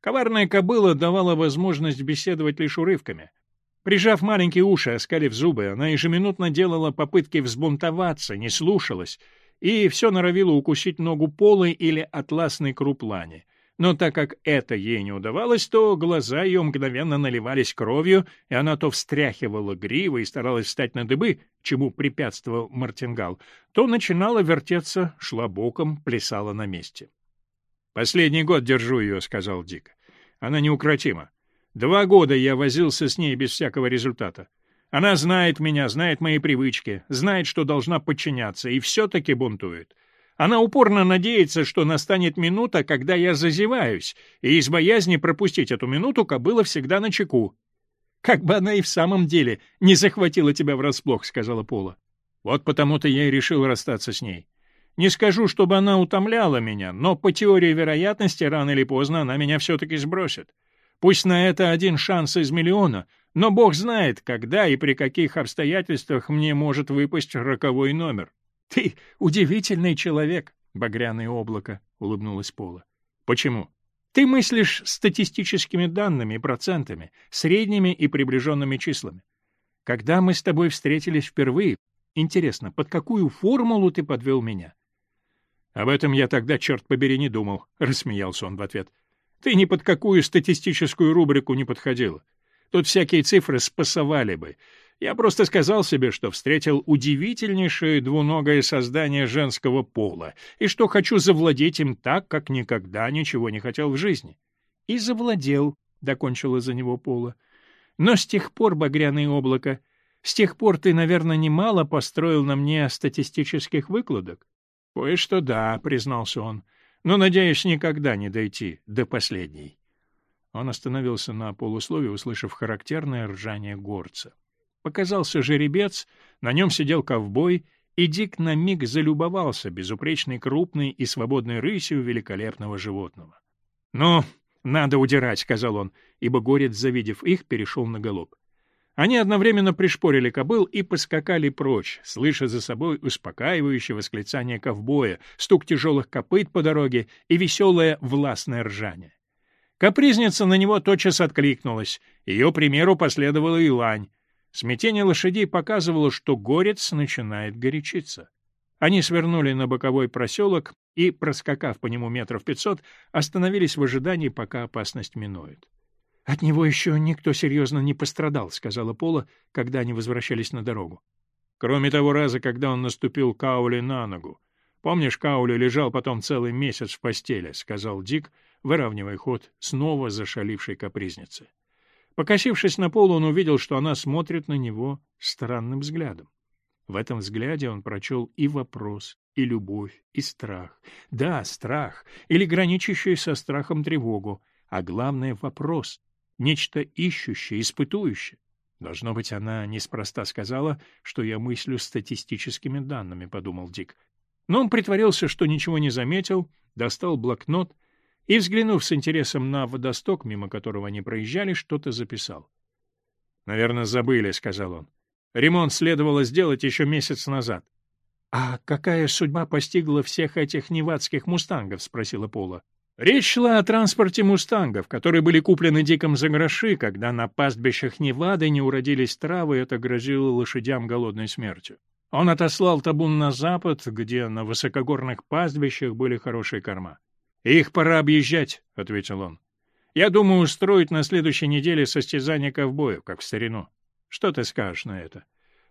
Коварная кобыла давала возможность беседовать лишь урывками. Прижав маленькие уши, оскалив зубы, она ежеминутно делала попытки взбунтоваться, не слушалась — и все норовила укусить ногу полой или атласной круплани. Но так как это ей не удавалось, то глаза ее мгновенно наливались кровью, и она то встряхивала гривы и старалась встать на дыбы, чему препятствовал мартингал, то начинала вертеться, шла боком, плясала на месте. «Последний год держу ее», — сказал Дик. «Она неукротима. Два года я возился с ней без всякого результата. Она знает меня, знает мои привычки, знает, что должна подчиняться, и все-таки бунтует. Она упорно надеется, что настанет минута, когда я зазеваюсь, и из боязни пропустить эту минуту кобыла всегда на чеку. «Как бы она и в самом деле не захватила тебя врасплох», — сказала Пола. «Вот потому-то я и решил расстаться с ней. Не скажу, чтобы она утомляла меня, но по теории вероятности рано или поздно она меня все-таки сбросит. Пусть на это один шанс из миллиона, но бог знает, когда и при каких обстоятельствах мне может выпасть роковой номер. — Ты удивительный человек, — багряное облако, — улыбнулась Пола. — Почему? — Ты мыслишь статистическими данными, процентами, средними и приближенными числами. Когда мы с тобой встретились впервые, интересно, под какую формулу ты подвел меня? — Об этом я тогда, черт побери, не думал, — рассмеялся он в ответ. — Ты ни под какую статистическую рубрику не подходила. — Тут всякие цифры спасовали бы. Я просто сказал себе, что встретил удивительнейшее двуногое создание женского пола и что хочу завладеть им так, как никогда ничего не хотел в жизни. И завладел, — докончила за него Пола. Но с тех пор, багряное облако, с тех пор ты, наверное, немало построил на мне статистических выкладок. — Кое-что да, — признался он, — но, надеюсь, никогда не дойти до последней. Он остановился на полусловие, услышав характерное ржание горца. Показался жеребец, на нем сидел ковбой, и Дик на миг залюбовался безупречной крупной и свободной рысью великолепного животного. «Ну, надо удирать», — сказал он, ибо горец, завидев их, перешел на голубь. Они одновременно пришпорили кобыл и поскакали прочь, слыша за собой успокаивающее восклицание ковбоя, стук тяжелых копыт по дороге и веселое властное ржание. Капризница на него тотчас откликнулась. Ее примеру последовала и лань. Смятение лошадей показывало, что горец начинает горячиться. Они свернули на боковой проселок и, проскакав по нему метров пятьсот, остановились в ожидании, пока опасность минует. — От него еще никто серьезно не пострадал, — сказала Пола, когда они возвращались на дорогу. Кроме того раза, когда он наступил Кауле на ногу. Помнишь, Каули лежал потом целый месяц в постели, — сказал Дик, выравнивая ход снова зашалившей капризницы. Покосившись на пол, он увидел, что она смотрит на него странным взглядом. В этом взгляде он прочел и вопрос, и любовь, и страх. Да, страх, или граничащую со страхом тревогу, а главное — вопрос, нечто ищущее, испытующее. «Должно быть, она неспроста сказала, что я мыслю статистическими данными», — подумал Дик. Но он притворился, что ничего не заметил, достал блокнот — и, взглянув с интересом на водосток, мимо которого они проезжали, что-то записал. «Наверное, забыли», — сказал он. «Ремонт следовало сделать еще месяц назад». «А какая судьба постигла всех этих невадских мустангов?» — спросила Пола. Речь шла о транспорте мустангов, которые были куплены диком за гроши, когда на пастбищах Невады не уродились травы, и это грозило лошадям голодной смертью. Он отослал табун на запад, где на высокогорных пастбищах были хорошие корма. «Их пора объезжать», — ответил он. «Я думаю устроить на следующей неделе состязание ковбоев, как в старину. Что ты скажешь на это?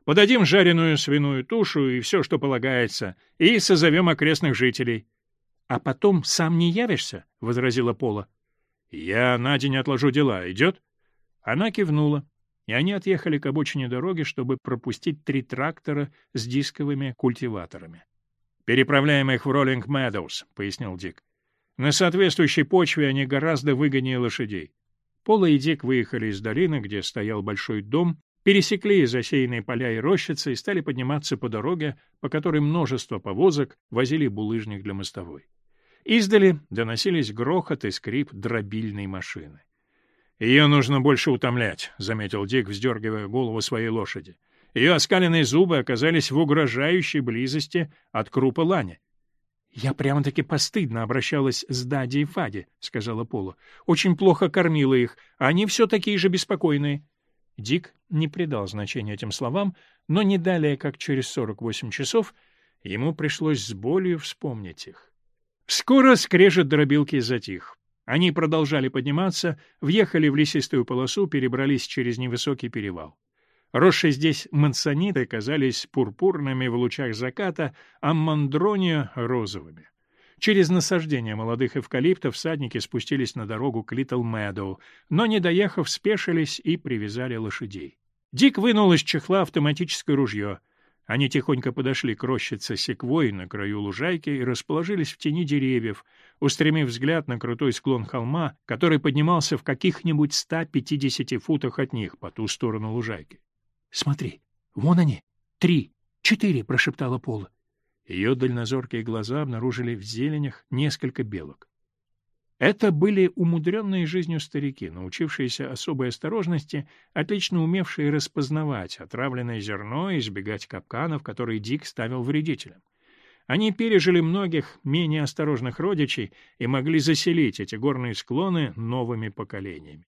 Подадим жареную свиную тушу и все, что полагается, и созовем окрестных жителей». «А потом сам не явишься?» — возразила Пола. «Я на день отложу дела. Идет?» Она кивнула, и они отъехали к обочине дороги, чтобы пропустить три трактора с дисковыми культиваторами. «Переправляем их в Роллинг Meadows, пояснил Дик. На соответствующей почве они гораздо выгоднее лошадей. Пола и Дик выехали из долины, где стоял большой дом, пересекли засеянные поля и рощицы и стали подниматься по дороге, по которой множество повозок возили булыжник для мостовой. Издали доносились грохот и скрип дробильной машины. «Ее нужно больше утомлять», — заметил Дик, вздергивая голову своей лошади. Ее оскаленные зубы оказались в угрожающей близости от крупа лани. «Я прямо-таки постыдно обращалась с Дади и Фади», — сказала Пола. «Очень плохо кормила их, они все такие же беспокойные». Дик не придал значения этим словам, но не далее, как через 48 часов, ему пришлось с болью вспомнить их. Скоро скрежет дробилки затих. Они продолжали подниматься, въехали в лесистую полосу, перебрались через невысокий перевал. Росшие здесь мансониты казались пурпурными в лучах заката, а мандронию розовыми. Через насаждение молодых эвкалиптов всадники спустились на дорогу к Литл Мэдоу, но, не доехав, спешились и привязали лошадей. Дик вынул из чехла автоматическое ружье. Они тихонько подошли к рощице секвой на краю лужайки и расположились в тени деревьев, устремив взгляд на крутой склон холма, который поднимался в каких-нибудь 150 футах от них по ту сторону лужайки. Смотри, вон они, три, четыре, — прошептала Пола. Ее дальнозоркие глаза обнаружили в зеленях несколько белок. Это были умудренные жизнью старики, научившиеся особой осторожности, отлично умевшие распознавать отравленное зерно и избегать капканов, которые Дик ставил вредителям. Они пережили многих менее осторожных родичей и могли заселить эти горные склоны новыми поколениями.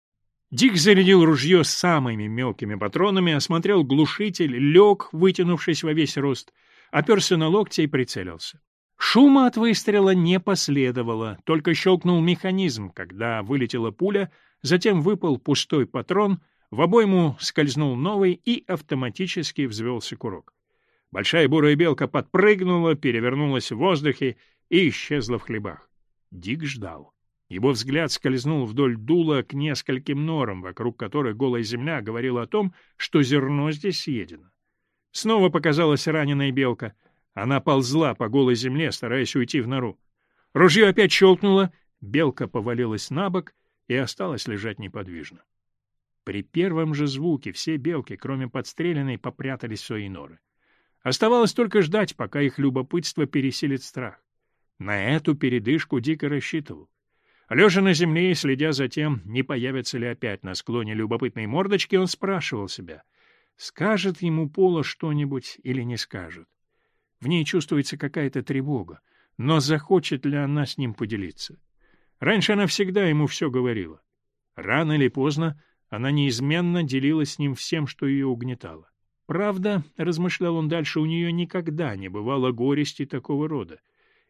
Дик зарядил ружье самыми мелкими патронами, осмотрел глушитель, лег, вытянувшись во весь рост, оперся на локти и прицелился. Шума от выстрела не последовало, только щелкнул механизм, когда вылетела пуля, затем выпал пустой патрон, в обойму скользнул новый и автоматически взвелся курок. Большая бурая белка подпрыгнула, перевернулась в воздухе и исчезла в хлебах. Дик ждал. Его взгляд скользнул вдоль дула к нескольким норам, вокруг которых голая земля говорила о том, что зерно здесь съедено. Снова показалась раненая белка. Она ползла по голой земле, стараясь уйти в нору. Ружье опять щелкнуло, белка повалилась на бок и осталась лежать неподвижно. При первом же звуке все белки, кроме подстреленной, попрятались в свои норы. Оставалось только ждать, пока их любопытство пересилит страх. На эту передышку Дико рассчитывал. Лежа на земле и следя за тем, не появится ли опять на склоне любопытной мордочки, он спрашивал себя, скажет ему Пола что-нибудь или не скажет. В ней чувствуется какая-то тревога, но захочет ли она с ним поделиться? Раньше она всегда ему все говорила. Рано или поздно она неизменно делилась с ним всем, что ее угнетало. Правда, размышлял он дальше, у нее никогда не бывало горести такого рода.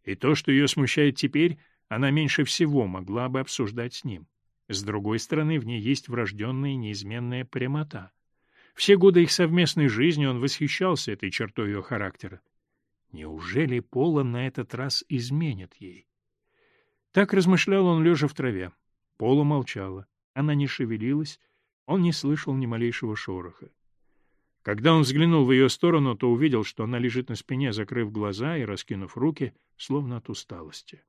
И то, что ее смущает теперь, она меньше всего могла бы обсуждать с ним. С другой стороны, в ней есть врожденная неизменная прямота. Все годы их совместной жизни он восхищался этой чертой ее характера. Неужели Пола на этот раз изменит ей? Так размышлял он, лежа в траве. Пола молчала. Она не шевелилась, он не слышал ни малейшего шороха. Когда он взглянул в ее сторону, то увидел, что она лежит на спине, закрыв глаза и раскинув руки, словно от усталости.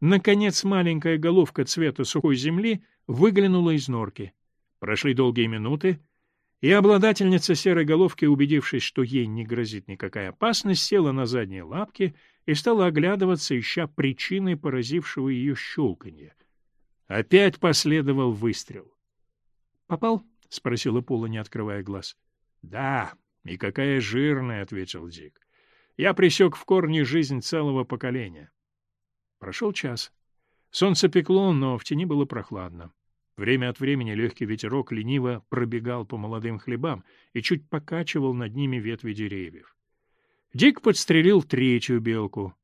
Наконец маленькая головка цвета сухой земли выглянула из норки. Прошли долгие минуты, и обладательница серой головки, убедившись, что ей не грозит никакая опасность, села на задние лапки и стала оглядываться, ища причины поразившего ее щелканья. Опять последовал выстрел. «Попал?» — спросила Пола, не открывая глаз. «Да, и какая жирная!» — ответил Дик. «Я присек в корне жизнь целого поколения». Прошел час. Солнце пекло, но в тени было прохладно. Время от времени легкий ветерок лениво пробегал по молодым хлебам и чуть покачивал над ними ветви деревьев. Дик подстрелил третью белку.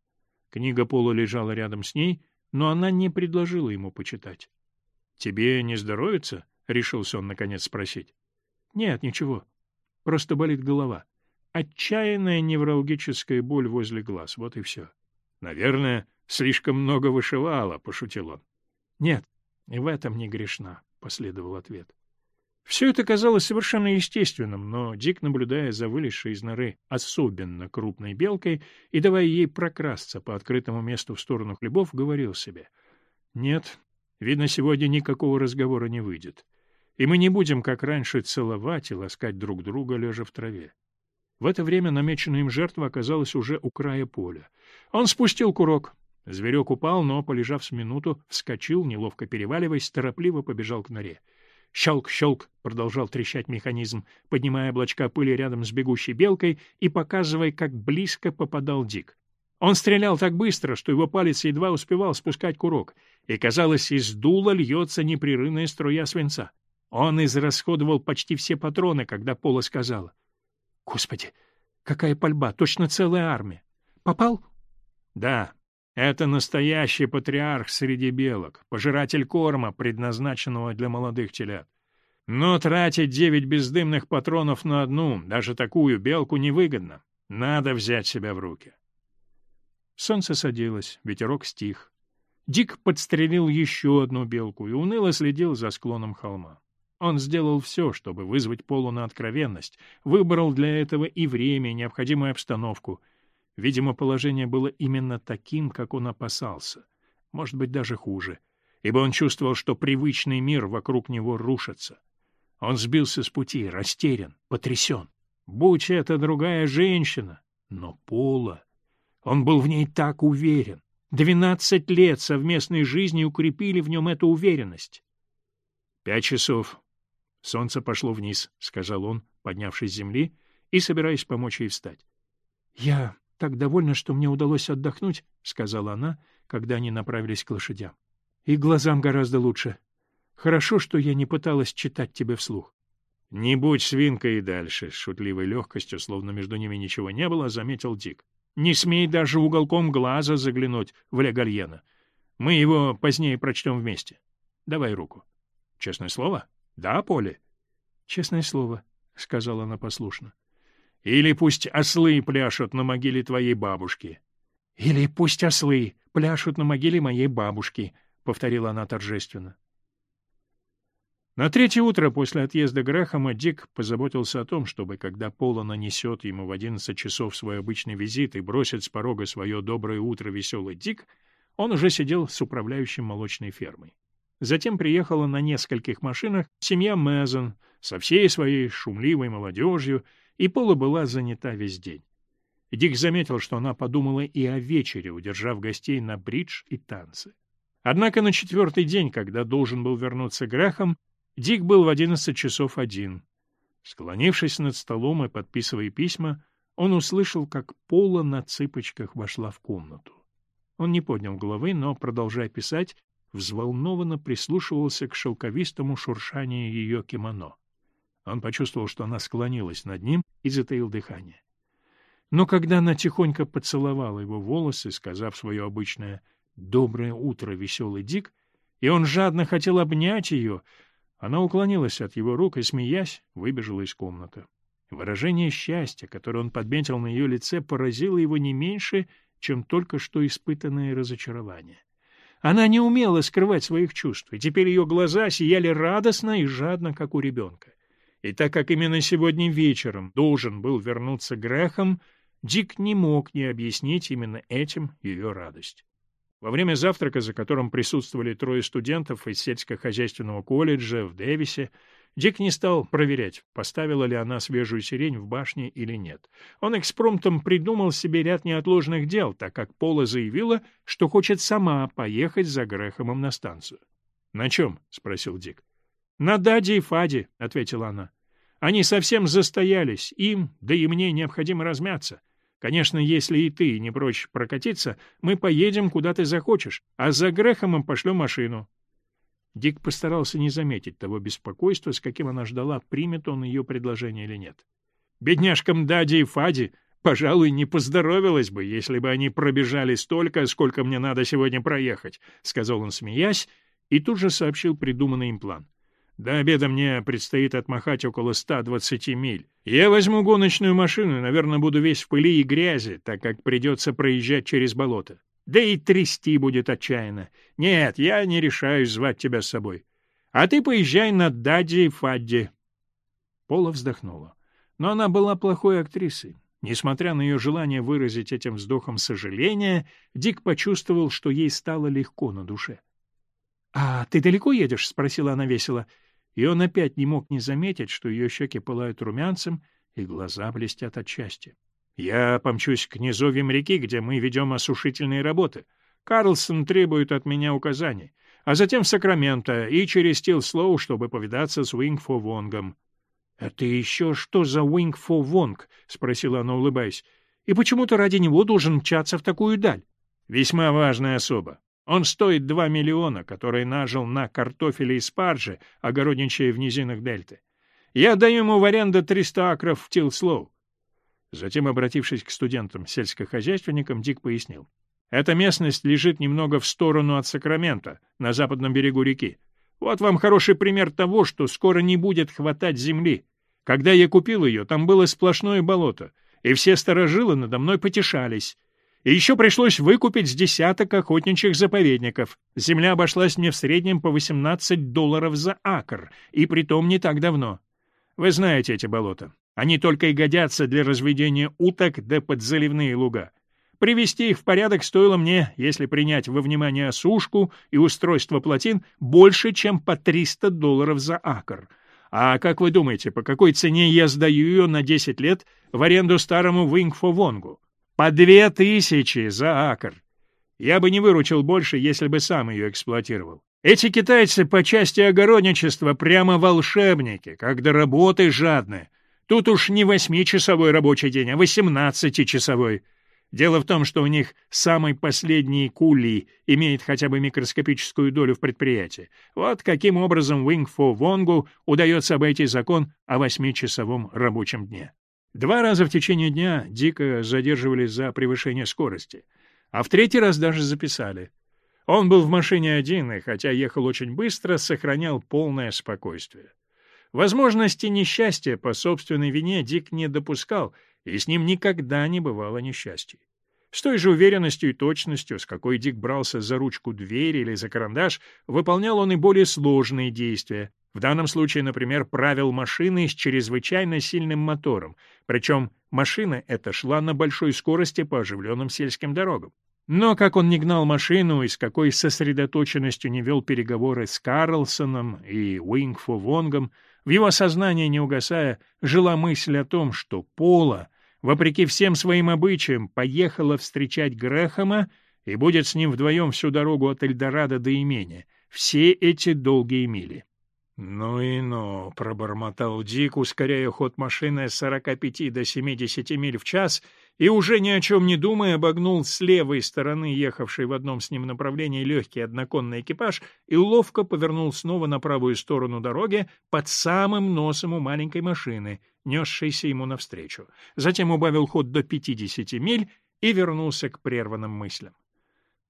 Книга Пола лежала рядом с ней, но она не предложила ему почитать. — Тебе не здоровится? — решился он, наконец, спросить. — Нет, ничего. Просто болит голова. Отчаянная неврологическая боль возле глаз, вот и все. — Наверное, Слишком много вышивала, — пошутил он. — Нет, в этом не грешна, — последовал ответ. Все это казалось совершенно естественным, но Дик, наблюдая за вылезшей из норы особенно крупной белкой и давая ей прокрасться по открытому месту в сторону хлебов, говорил себе. «Нет, видно, сегодня никакого разговора не выйдет, и мы не будем, как раньше, целовать и ласкать друг друга, лежа в траве». В это время намеченная им жертва оказалась уже у края поля. Он спустил курок. Зверек упал, но, полежав с минуту, вскочил, неловко переваливаясь, торопливо побежал к норе. «Щелк-щелк!» — продолжал трещать механизм, поднимая облачка пыли рядом с бегущей белкой и показывая, как близко попадал Дик. Он стрелял так быстро, что его палец едва успевал спускать курок, и, казалось, из дула льется непрерывная струя свинца. Он израсходовал почти все патроны, когда Пола сказала. «Господи, какая пальба! Точно целая армия! Попал?» «Да», это настоящий патриарх среди белок, пожиратель корма, предназначенного для молодых телят. Но тратить девять бездымных патронов на одну, даже такую белку, невыгодно. Надо взять себя в руки. Солнце садилось, ветерок стих. Дик подстрелил еще одну белку и уныло следил за склоном холма. Он сделал все, чтобы вызвать Полу на откровенность, выбрал для этого и время, и необходимую обстановку — Видимо, положение было именно таким, как он опасался. Может быть, даже хуже, ибо он чувствовал, что привычный мир вокруг него рушится. Он сбился с пути, растерян, потрясен. Будь это другая женщина, но Пола. Он был в ней так уверен. Двенадцать лет совместной жизни укрепили в нем эту уверенность. «Пять часов. Солнце пошло вниз», — сказал он, поднявшись с земли и собираясь помочь ей встать. «Я так довольна, что мне удалось отдохнуть», — сказала она, когда они направились к лошадям. «И глазам гораздо лучше. Хорошо, что я не пыталась читать тебе вслух». «Не будь свинкой и дальше», — шутливой легкостью, словно между ними ничего не было, заметил Дик. «Не смей даже уголком глаза заглянуть в Ле Гальена. Мы его позднее прочтем вместе. Давай руку». «Честное слово?» «Да, Поле?» «Честное слово», — сказала она послушно. Или пусть ослы пляшут на могиле твоей бабушки. — Или пусть ослы пляшут на могиле моей бабушки, — повторила она торжественно. На третье утро после отъезда Грэхэма Дик позаботился о том, чтобы, когда Пола нанесет ему в одиннадцать часов свой обычный визит и бросит с порога свое «доброе утро, веселый Дик», он уже сидел с управляющим молочной фермой. Затем приехала на нескольких машинах семья Мэзон со всей своей шумливой молодежью — и Пола была занята весь день. Дик заметил, что она подумала и о вечере, удержав гостей на бридж и танцы. Однако на четвертый день, когда должен был вернуться Грахам, Дик был в одиннадцать часов один. Склонившись над столом и подписывая письма, он услышал, как Пола на цыпочках вошла в комнату. Он не поднял головы, но, продолжая писать, взволнованно прислушивался к шелковистому шуршанию ее кимоно. Он почувствовал, что она склонилась над ним и затаил дыхание. Но когда она тихонько поцеловала его волосы, сказав свое обычное «доброе утро, веселый Дик», и он жадно хотел обнять ее, она уклонилась от его рук и, смеясь, выбежала из комнаты. Выражение счастья, которое он подметил на ее лице, поразило его не меньше, чем только что испытанное разочарование. Она не умела скрывать своих чувств, и теперь ее глаза сияли радостно и жадно, как у ребенка. И так как именно сегодня вечером должен был вернуться Грэхэм, Дик не мог не объяснить именно этим ее радость. Во время завтрака, за которым присутствовали трое студентов из сельскохозяйственного колледжа в Дэвисе, Дик не стал проверять, поставила ли она свежую сирень в башне или нет. Он экспромтом придумал себе ряд неотложных дел, так как Пола заявила, что хочет сама поехать за Грэхэмом на станцию. «На чем?» — спросил Дик. «На Даде и Фаде», — ответила она. Они совсем застоялись, им, да и мне необходимо размяться. Конечно, если и ты не прочь прокатиться, мы поедем, куда ты захочешь, а за Грехомом пошлю машину». Дик постарался не заметить того беспокойства, с каким она ждала, примет он ее предложение или нет. «Бедняжкам Дади и Фади, пожалуй, не поздоровилось бы, если бы они пробежали столько, сколько мне надо сегодня проехать», — сказал он, смеясь, и тут же сообщил придуманный им план. До обеда мне предстоит отмахать около 120 миль. Я возьму гоночную машину и, наверное, буду весь в пыли и грязи, так как придется проезжать через болото. Да и трясти будет отчаянно. Нет, я не решаюсь звать тебя с собой. А ты поезжай на Дадди и Фадди». Пола вздохнула. Но она была плохой актрисой. Несмотря на ее желание выразить этим вздохом сожаление, Дик почувствовал, что ей стало легко на душе. «А ты далеко едешь?» — спросила она весело и он опять не мог не заметить, что ее щеки пылают румянцем и глаза блестят от счастья. «Я помчусь к низовьям реки, где мы ведем осушительные работы. Карлсон требует от меня указаний, а затем в Сакраменто и через Тилслоу, чтобы повидаться с Уингфо Вонгом». «Это «А еще что за Уингфо Вонг?» — спросила она, улыбаясь. «И почему ты ради него должен мчаться в такую даль?» «Весьма важная особа. Он стоит 2 миллиона, которые нажил на картофеле и спарже, огородничая в низинах дельты. Я даю ему в аренду 300 акров в Тилслоу. Затем, обратившись к студентам-сельскохозяйственникам, Дик пояснил. Эта местность лежит немного в сторону от Сакрамента, на западном берегу реки. Вот вам хороший пример того, что скоро не будет хватать земли. Когда я купил ее, там было сплошное болото, и все сторожилы надо мной потешались. И еще пришлось выкупить с десяток охотничьих заповедников. Земля обошлась мне в среднем по 18 долларов за акр, и притом не так давно. Вы знаете эти болота. Они только и годятся для разведения уток да подзаливные луга. Привести их в порядок стоило мне, если принять во внимание осушку и устройство плотин, больше, чем по 300 долларов за акр. А как вы думаете, по какой цене я сдаю ее на 10 лет в аренду старому Вингфо Вонгу? По две тысячи за акр. Я бы не выручил больше, если бы сам ее эксплуатировал. Эти китайцы по части огородничества прямо волшебники, когда работы жадны. Тут уж не восьмичасовой рабочий день, а восемнадцатичасовой. Дело в том, что у них самый последний кулий имеет хотя бы микроскопическую долю в предприятии. Вот каким образом Wing Фо Вонгу удается обойти закон о восьмичасовом рабочем дне. Два раза в течение дня дико задерживали за превышение скорости, а в третий раз даже записали. Он был в машине один и, хотя ехал очень быстро, сохранял полное спокойствие. Возможности несчастья по собственной вине Дик не допускал, и с ним никогда не бывало несчастья. С той же уверенностью и точностью, с какой Дик брался за ручку двери или за карандаш, выполнял он и более сложные действия. В данном случае, например, правил машины с чрезвычайно сильным мотором, причем машина эта шла на большой скорости по оживленным сельским дорогам. Но как он не гнал машину и с какой сосредоточенностью не вел переговоры с Карлсоном и Уингфо Вонгом, в его сознании, не угасая, жила мысль о том, что Пола — вопреки всем своим обычаям, поехала встречать Грэхэма и будет с ним вдвоем всю дорогу от Эльдорадо до имения. Все эти долгие мили. «Ну и ну», — пробормотал Дик, ускоряя ход машины с 45 до 70 миль в час и, уже ни о чем не думая, обогнул с левой стороны ехавший в одном с ним направлении легкий одноконный экипаж и ловко повернул снова на правую сторону дороги под самым носом у маленькой машины — несшийся ему навстречу. Затем убавил ход до 50 миль и вернулся к прерванным мыслям.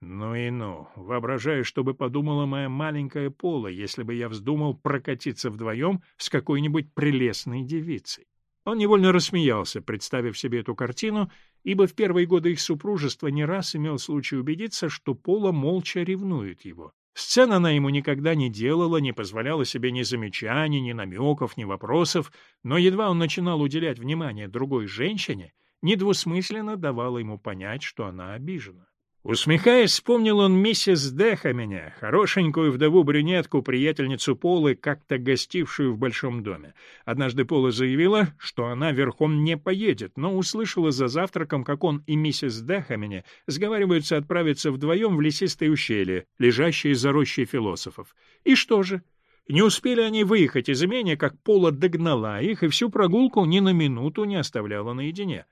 Ну и ну, воображаю, что бы подумала моя маленькая Пола, если бы я вздумал прокатиться вдвоем с какой-нибудь прелестной девицей. Он невольно рассмеялся, представив себе эту картину, ибо в первые годы их супружества не раз имел случай убедиться, что Пола молча ревнует его. Сцен она ему никогда не делала, не позволяла себе ни замечаний, ни намеков, ни вопросов, но едва он начинал уделять внимание другой женщине, недвусмысленно давала ему понять, что она обижена. Усмехаясь, вспомнил он миссис Дехаменя, хорошенькую вдову-брюнетку, приятельницу Полы, как-то гостившую в большом доме. Однажды Пола заявила, что она верхом не поедет, но услышала за завтраком, как он и миссис Дехаменя сговариваются отправиться вдвоем в лесистые ущелье, лежащие за рощей философов. И что же? Не успели они выехать из имения, как Пола догнала их и всю прогулку ни на минуту не оставляла наедине.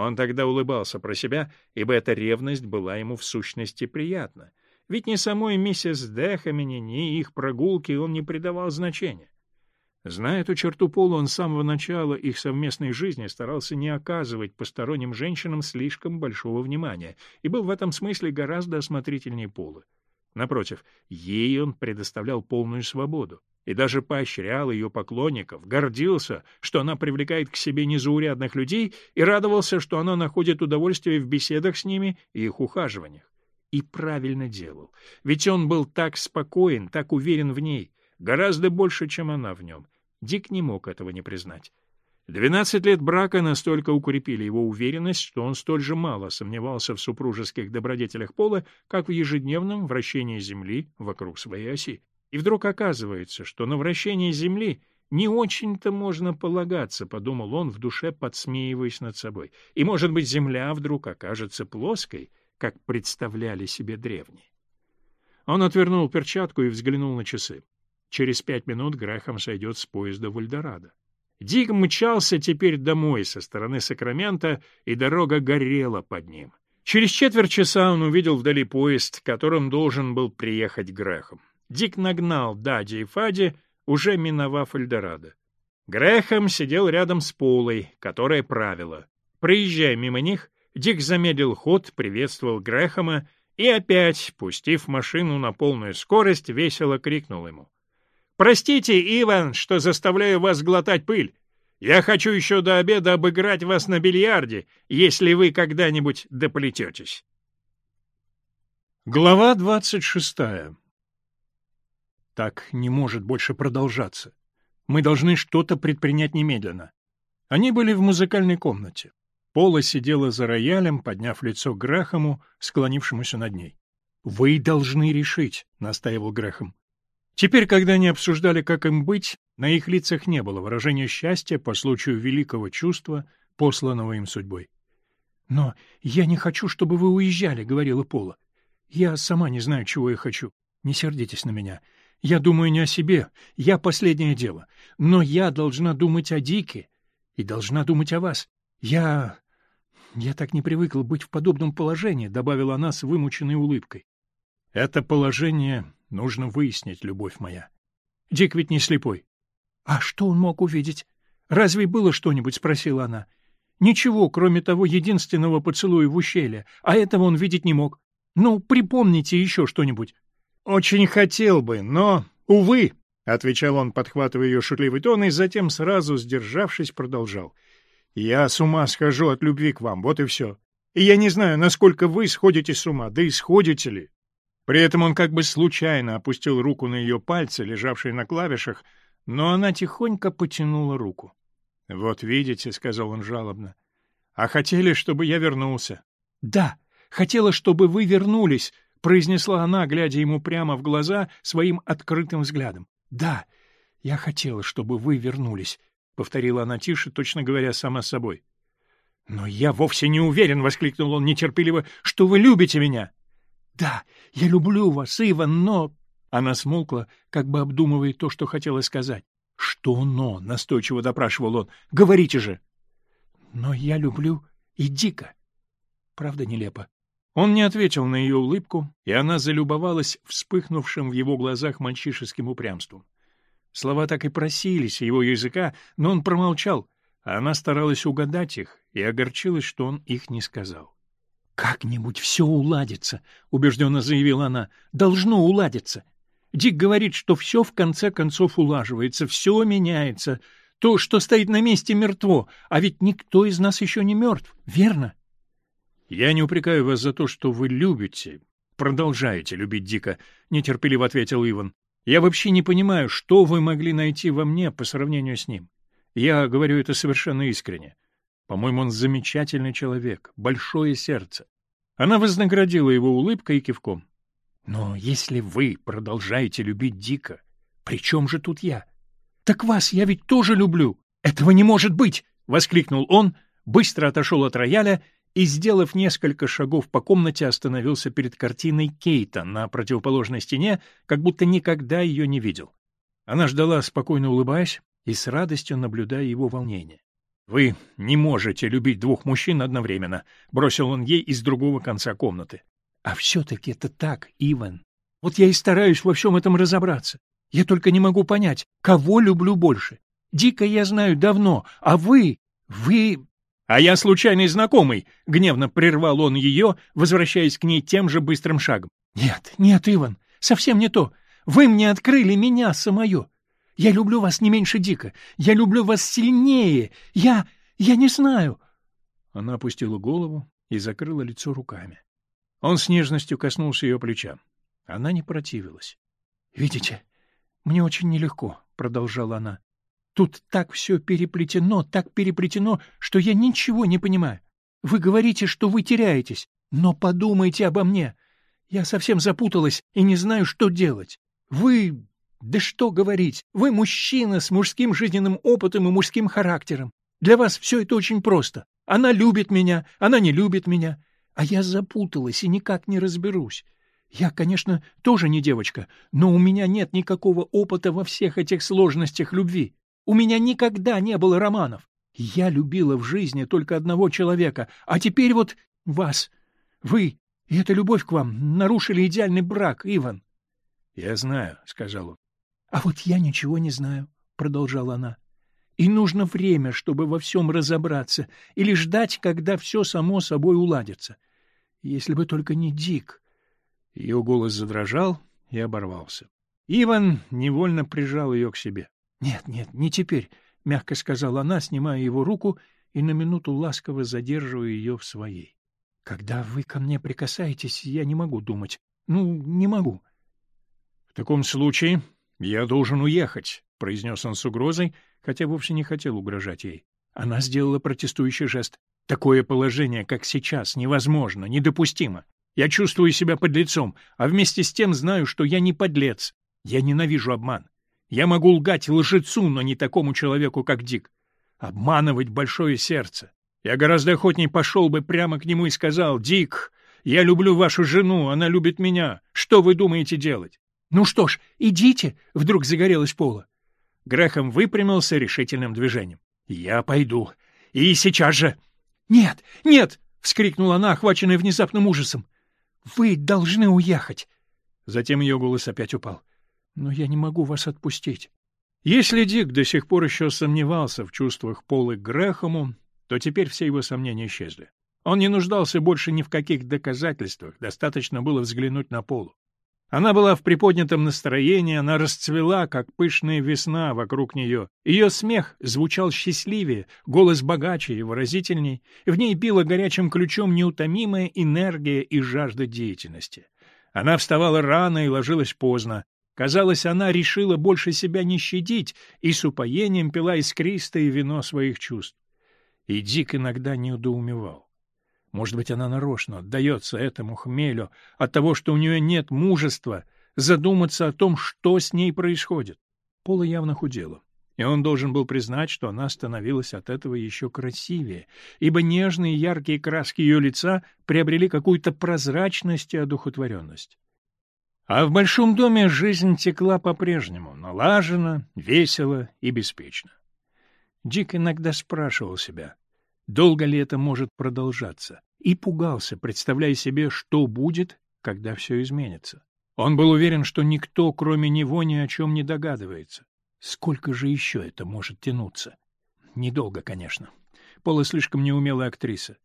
Он тогда улыбался про себя, ибо эта ревность была ему в сущности приятна. Ведь ни самой миссис Дехамини, ни их прогулки он не придавал значения. Зная эту черту пола, он с самого начала их совместной жизни старался не оказывать посторонним женщинам слишком большого внимания и был в этом смысле гораздо осмотрительнее пола. Напротив, ей он предоставлял полную свободу и даже поощрял ее поклонников, гордился, что она привлекает к себе незаурядных людей и радовался, что она находит удовольствие в беседах с ними и их ухаживаниях. И правильно делал, ведь он был так спокоен, так уверен в ней, гораздо больше, чем она в нем. Дик не мог этого не признать. Двенадцать лет брака настолько укрепили его уверенность, что он столь же мало сомневался в супружеских добродетелях Пола, как в ежедневном вращении Земли вокруг своей оси. И вдруг оказывается, что на вращение Земли не очень-то можно полагаться, подумал он в душе, подсмеиваясь над собой. И, может быть, Земля вдруг окажется плоской, как представляли себе древние. Он отвернул перчатку и взглянул на часы. Через пять минут Грехом сойдет с поезда в Эльдорадо. Дик мчался теперь домой со стороны Сакрамента, и дорога горела под ним. Через четверть часа он увидел вдали поезд, которым должен был приехать Грехом. Дик нагнал Дади и Фади, уже миновав Эльдорадо. Грехом сидел рядом с Полой, которая правила. Проезжая мимо них, Дик замедлил ход, приветствовал Грехома и опять, пустив машину на полную скорость, весело крикнул ему — Простите, Иван, что заставляю вас глотать пыль. Я хочу еще до обеда обыграть вас на бильярде, если вы когда-нибудь доплететесь. Глава двадцать шестая. Так не может больше продолжаться. Мы должны что-то предпринять немедленно. Они были в музыкальной комнате. Пола сидела за роялем, подняв лицо к Грахаму, склонившемуся над ней. «Вы должны решить», — настаивал Грахам. Теперь, когда они обсуждали, как им быть, на их лицах не было выражения счастья по случаю великого чувства, посланного им судьбой. «Но я не хочу, чтобы вы уезжали», — говорила Пола. «Я сама не знаю, чего я хочу. Не сердитесь на меня. Я думаю не о себе. Я последнее дело. Но я должна думать о Дике и должна думать о вас. Я... я так не привыкла быть в подобном положении», — добавила она с вымученной улыбкой. Это положение Нужно выяснить, любовь моя. Дик ведь не слепой. — А что он мог увидеть? Разве было что-нибудь? — спросила она. — Ничего, кроме того единственного поцелуя в ущелье, а этого он видеть не мог. Ну, припомните еще что-нибудь. — Очень хотел бы, но, увы, — отвечал он, подхватывая ее шутливый тон, и затем, сразу сдержавшись, продолжал. — Я с ума схожу от любви к вам, вот и все. И я не знаю, насколько вы сходите с ума, да и сходите ли. При этом он как бы случайно опустил руку на ее пальцы, лежавшие на клавишах, но она тихонько потянула руку. «Вот видите», — сказал он жалобно, — «а хотели, чтобы я вернулся?» «Да, хотела, чтобы вы вернулись», — произнесла она, глядя ему прямо в глаза своим открытым взглядом. «Да, я хотела, чтобы вы вернулись», — повторила она тише, точно говоря сама собой. «Но я вовсе не уверен», — воскликнул он нетерпеливо, — «что вы любите меня». Да, я люблю вас, Иван, но... Она смолкла, как бы обдумывая то, что хотела сказать. Что но? Настойчиво допрашивал он. Говорите же. Но я люблю и дико. Правда нелепо. Он не ответил на ее улыбку, и она залюбовалась вспыхнувшим в его глазах мальчишеским упрямством. Слова так и просились его языка, но он промолчал, а она старалась угадать их и огорчилась, что он их не сказал. «Как-нибудь все уладится», — убежденно заявила она. «Должно уладиться. Дик говорит, что все в конце концов улаживается, все меняется. То, что стоит на месте, мертво, а ведь никто из нас еще не мертв, верно?» «Я не упрекаю вас за то, что вы любите, продолжаете любить Дика», — нетерпеливо ответил Иван. «Я вообще не понимаю, что вы могли найти во мне по сравнению с ним. Я говорю это совершенно искренне. По-моему, он замечательный человек, большое сердце. Она вознаградила его улыбкой и кивком. Но если вы продолжаете любить Дика, при чем же тут я? Так вас я ведь тоже люблю. Этого не может быть! — воскликнул он, быстро отошел от рояля и, сделав несколько шагов по комнате, остановился перед картиной Кейта на противоположной стене, как будто никогда ее не видел. Она ждала, спокойно улыбаясь и с радостью наблюдая его волнение. «Вы не можете любить двух мужчин одновременно», — бросил он ей из другого конца комнаты. «А все-таки это так, Иван. Вот я и стараюсь во всем этом разобраться. Я только не могу понять, кого люблю больше. Дика я знаю давно, а вы... вы...» «А я случайный знакомый», — гневно прервал он ее, возвращаясь к ней тем же быстрым шагом. «Нет, нет, Иван, совсем не то. Вы мне открыли меня самое. Я люблю вас не меньше Дика. Я люблю вас сильнее. Я... я не знаю. Она опустила голову и закрыла лицо руками. Он с нежностью коснулся ее плеча. Она не противилась. — Видите, мне очень нелегко, — продолжала она. — Тут так все переплетено, так переплетено, что я ничего не понимаю. Вы говорите, что вы теряетесь, но подумайте обо мне. Я совсем запуталась и не знаю, что делать. Вы да что говорить, вы мужчина с мужским жизненным опытом и мужским характером. Для вас все это очень просто. Она любит меня, она не любит меня. А я запуталась и никак не разберусь. Я, конечно, тоже не девочка, но у меня нет никакого опыта во всех этих сложностях любви. У меня никогда не было романов. Я любила в жизни только одного человека, а теперь вот вас. Вы и эта любовь — А вот я ничего не знаю, — продолжала она. — И нужно время, чтобы во всем разобраться, или ждать, когда все само собой уладится. Если бы только не Дик. Ее голос задрожал и оборвался. Иван невольно прижал ее к себе. — Нет, нет, не теперь, — мягко сказала она, снимая его руку и на минуту ласково задерживая ее в своей. — Когда вы ко мне прикасаетесь, я не могу думать. Ну, не могу. — В таком случае, «Я должен уехать», — произнес он с угрозой, хотя вовсе не хотел угрожать ей. Она сделала протестующий жест. «Такое положение, как сейчас, невозможно, недопустимо. Я чувствую себя подлецом, а вместе с тем знаю, что я не подлец. Я ненавижу обман. Я могу лгать лжецу, но не такому человеку, как Дик. Обманывать большое сердце. Я гораздо охотнее пошел бы прямо к нему и сказал, «Дик, я люблю вашу жену, она любит меня. Что вы думаете делать? «Ну что ж, идите!» — вдруг загорелась Пола. Грехом выпрямился решительным движением. «Я пойду. И сейчас же!» «Нет, нет!» — вскрикнула она, охваченная внезапным ужасом. «Вы должны уехать!» Затем ее голос опять упал. «Но я не могу вас отпустить». Если Дик до сих пор еще сомневался в чувствах Полы к Грэхому, то теперь все его сомнения исчезли. Он не нуждался больше ни в каких доказательствах, достаточно было взглянуть на Полу. Она была в приподнятом настроении, она расцвела, как пышная весна вокруг нее. Ее смех звучал счастливее, голос богаче и выразительней, в ней била горячим ключом неутомимая энергия и жажда деятельности. Она вставала рано и ложилась поздно. Казалось, она решила больше себя не щадить и с упоением пила искристое вино своих чувств. И Дик иногда недоумевал. Может быть, она нарочно отдается этому хмелю от того, что у нее нет мужества задуматься о том, что с ней происходит. Пола явно худела, и он должен был признать, что она становилась от этого еще красивее, ибо нежные яркие краски ее лица приобрели какую-то прозрачность и одухотворенность. А в большом доме жизнь текла по-прежнему, налаженно, весело и беспечно. Дик иногда спрашивал себя, Долго ли это может продолжаться? И пугался, представляя себе, что будет, когда все изменится. Он был уверен, что никто, кроме него, ни о чем не догадывается. Сколько же еще это может тянуться? Недолго, конечно. Пола слишком неумелая актриса.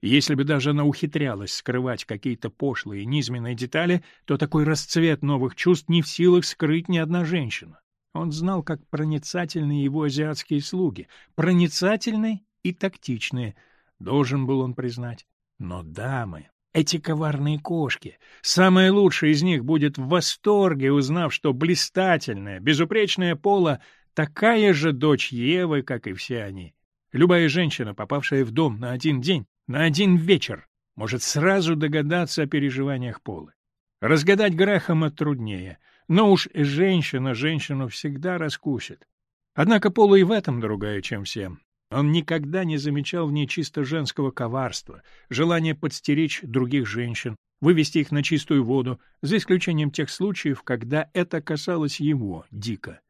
Если бы даже она ухитрялась скрывать какие-то пошлые низменные детали, то такой расцвет новых чувств не в силах скрыть ни одна женщина. Он знал, как проницательны его азиатские слуги. Проницательны и тактичные, должен был он признать. Но дамы, эти коварные кошки, самая лучшая из них будет в восторге, узнав, что блистательная, безупречная Пола такая же дочь Евы, как и все они. Любая женщина, попавшая в дом на один день, на один вечер, может сразу догадаться о переживаниях Полы. Разгадать Грэхэма труднее, но уж женщина женщину всегда раскусит. Однако Пола и в этом другая, чем всем. Он никогда не замечал в ней чисто женского коварства, желания подстеречь других женщин, вывести их на чистую воду, за исключением тех случаев, когда это касалось его, Дика.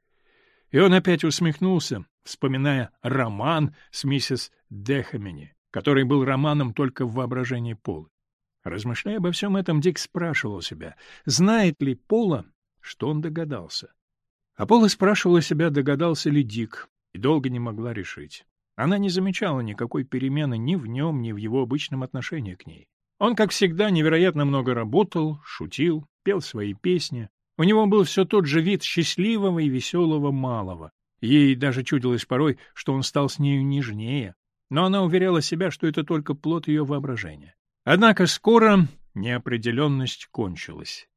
И он опять усмехнулся, вспоминая роман с миссис Дехамини, который был романом только в воображении Пола. Размышляя обо всем этом, Дик спрашивал себя, знает ли Пола, что он догадался. А Пола спрашивала себя, догадался ли Дик, и долго не могла решить. Она не замечала никакой перемены ни в нем, ни в его обычном отношении к ней. Он, как всегда, невероятно много работал, шутил, пел свои песни. У него был все тот же вид счастливого и веселого малого. Ей даже чудилось порой, что он стал с нею нежнее. Но она уверяла себя, что это только плод ее воображения. Однако скоро неопределенность кончилась.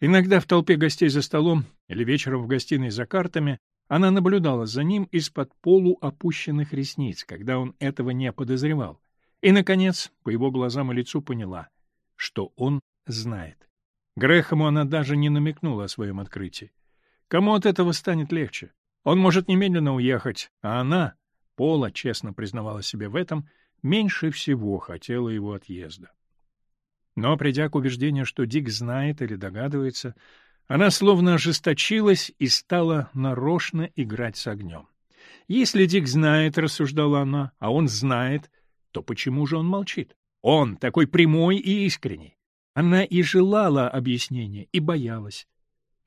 Иногда в толпе гостей за столом или вечером в гостиной за картами она наблюдала за ним из-под полу опущенных ресниц, когда он этого не подозревал. И, наконец, по его глазам и лицу поняла, что он знает. Грехому она даже не намекнула о своем открытии. Кому от этого станет легче? Он может немедленно уехать, а она, Пола честно признавала себе в этом, меньше всего хотела его отъезда. Но, придя к убеждению, что Дик знает или догадывается, она словно ожесточилась и стала нарочно играть с огнем. «Если Дик знает, — рассуждала она, — а он знает, то почему же он молчит? Он такой прямой и искренний!» Она и желала объяснения, и боялась.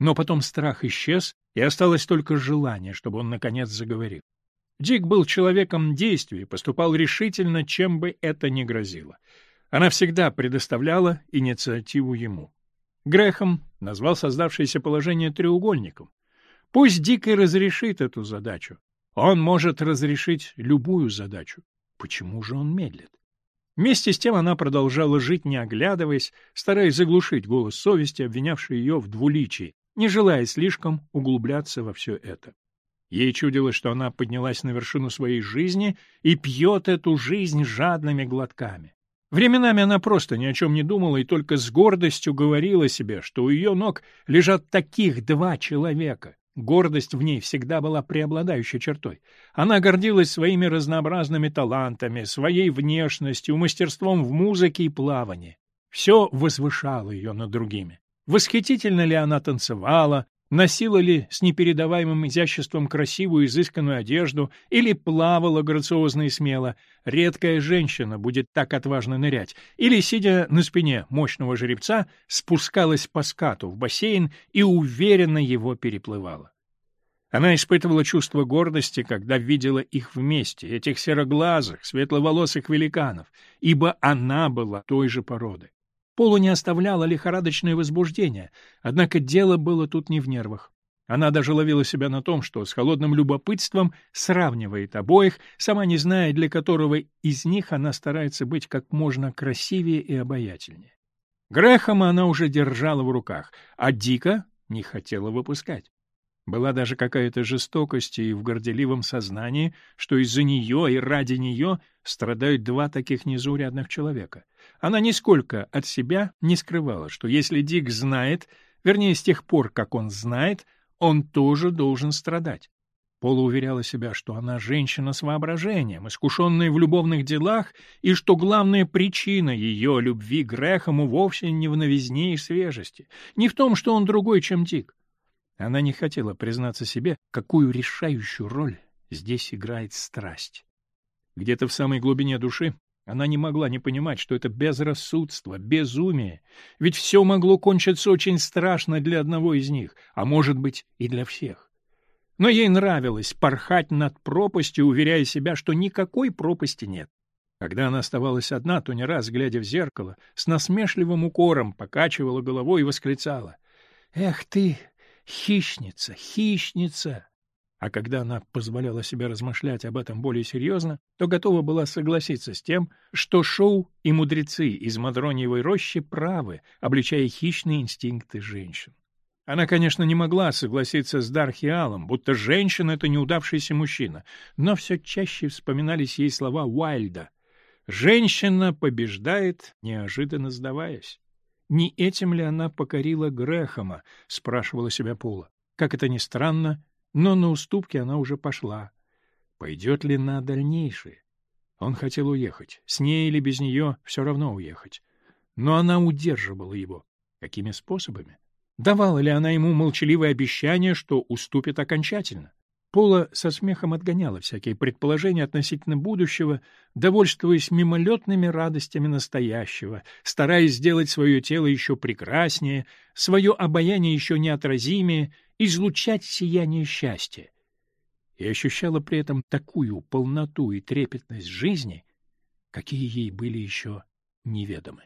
Но потом страх исчез, и осталось только желание, чтобы он, наконец, заговорил. Дик был человеком действия, поступал решительно, чем бы это ни грозило. Она всегда предоставляла инициативу ему. Грехом назвал создавшееся положение треугольником. Пусть дикий разрешит эту задачу. Он может разрешить любую задачу. Почему же он медлит? Вместе с тем она продолжала жить, не оглядываясь, стараясь заглушить голос совести, обвинявший ее в двуличии, не желая слишком углубляться во все это. Ей чудилось, что она поднялась на вершину своей жизни и пьет эту жизнь жадными глотками. Временами она просто ни о чем не думала и только с гордостью говорила себе, что у ее ног лежат таких два человека. Гордость в ней всегда была преобладающей чертой. Она гордилась своими разнообразными талантами, своей внешностью, мастерством в музыке и плавании. Все возвышало ее над другими. Восхитительно ли она танцевала, носила ли с непередаваемым изяществом красивую изысканную одежду или плавала грациозно и смело, редкая женщина будет так отважно нырять, или, сидя на спине мощного жеребца, спускалась по скату в бассейн и уверенно его переплывала. Она испытывала чувство гордости, когда видела их вместе, этих сероглазых, светловолосых великанов, ибо она была той же породы. Полу не оставляло лихорадочное возбуждение, однако дело было тут не в нервах. Она даже ловила себя на том, что с холодным любопытством сравнивает обоих, сама не зная, для которого из них она старается быть как можно красивее и обаятельнее. Грэхэма она уже держала в руках, а Дика не хотела выпускать. Была даже какая-то жестокость и в горделивом сознании, что из-за нее и ради нее страдают два таких незаурядных человека. Она нисколько от себя не скрывала, что если Дик знает, вернее, с тех пор, как он знает, он тоже должен страдать. Пола уверяла себя, что она женщина с воображением, искушенная в любовных делах, и что главная причина ее любви к Грэхому вовсе не в новизне и свежести, не в том, что он другой, чем Дик. Она не хотела признаться себе, какую решающую роль здесь играет страсть. Где-то в самой глубине души она не могла не понимать, что это безрассудство, безумие, ведь все могло кончиться очень страшно для одного из них, а может быть и для всех. Но ей нравилось порхать над пропастью, уверяя себя, что никакой пропасти нет. Когда она оставалась одна, то не раз, глядя в зеркало, с насмешливым укором покачивала головой и восклицала. «Эх ты, Хищница, хищница! А когда она позволяла себе размышлять об этом более серьезно, то готова была согласиться с тем, что Шоу и мудрецы из Мадрониевой рощи правы, обличая хищные инстинкты женщин. Она, конечно, не могла согласиться с Дархиалом, будто женщина — это неудавшийся мужчина, но все чаще вспоминались ей слова Уайльда «Женщина побеждает, неожиданно сдаваясь». Не этим ли она покорила Грэхэма, спрашивала себя Пола. Как это ни странно, но на уступки она уже пошла. Пойдет ли на дальнейшие? Он хотел уехать, с ней или без нее все равно уехать. Но она удерживала его. Какими способами? Давала ли она ему молчаливое обещание, что уступит окончательно? Пола со смехом отгоняла всякие предположения относительно будущего, довольствуясь мимолетными радостями настоящего, стараясь сделать свое тело еще прекраснее, свое обаяние еще неотразимее, излучать сияние счастья. И ощущала при этом такую полноту и трепетность жизни, какие ей были еще неведомы.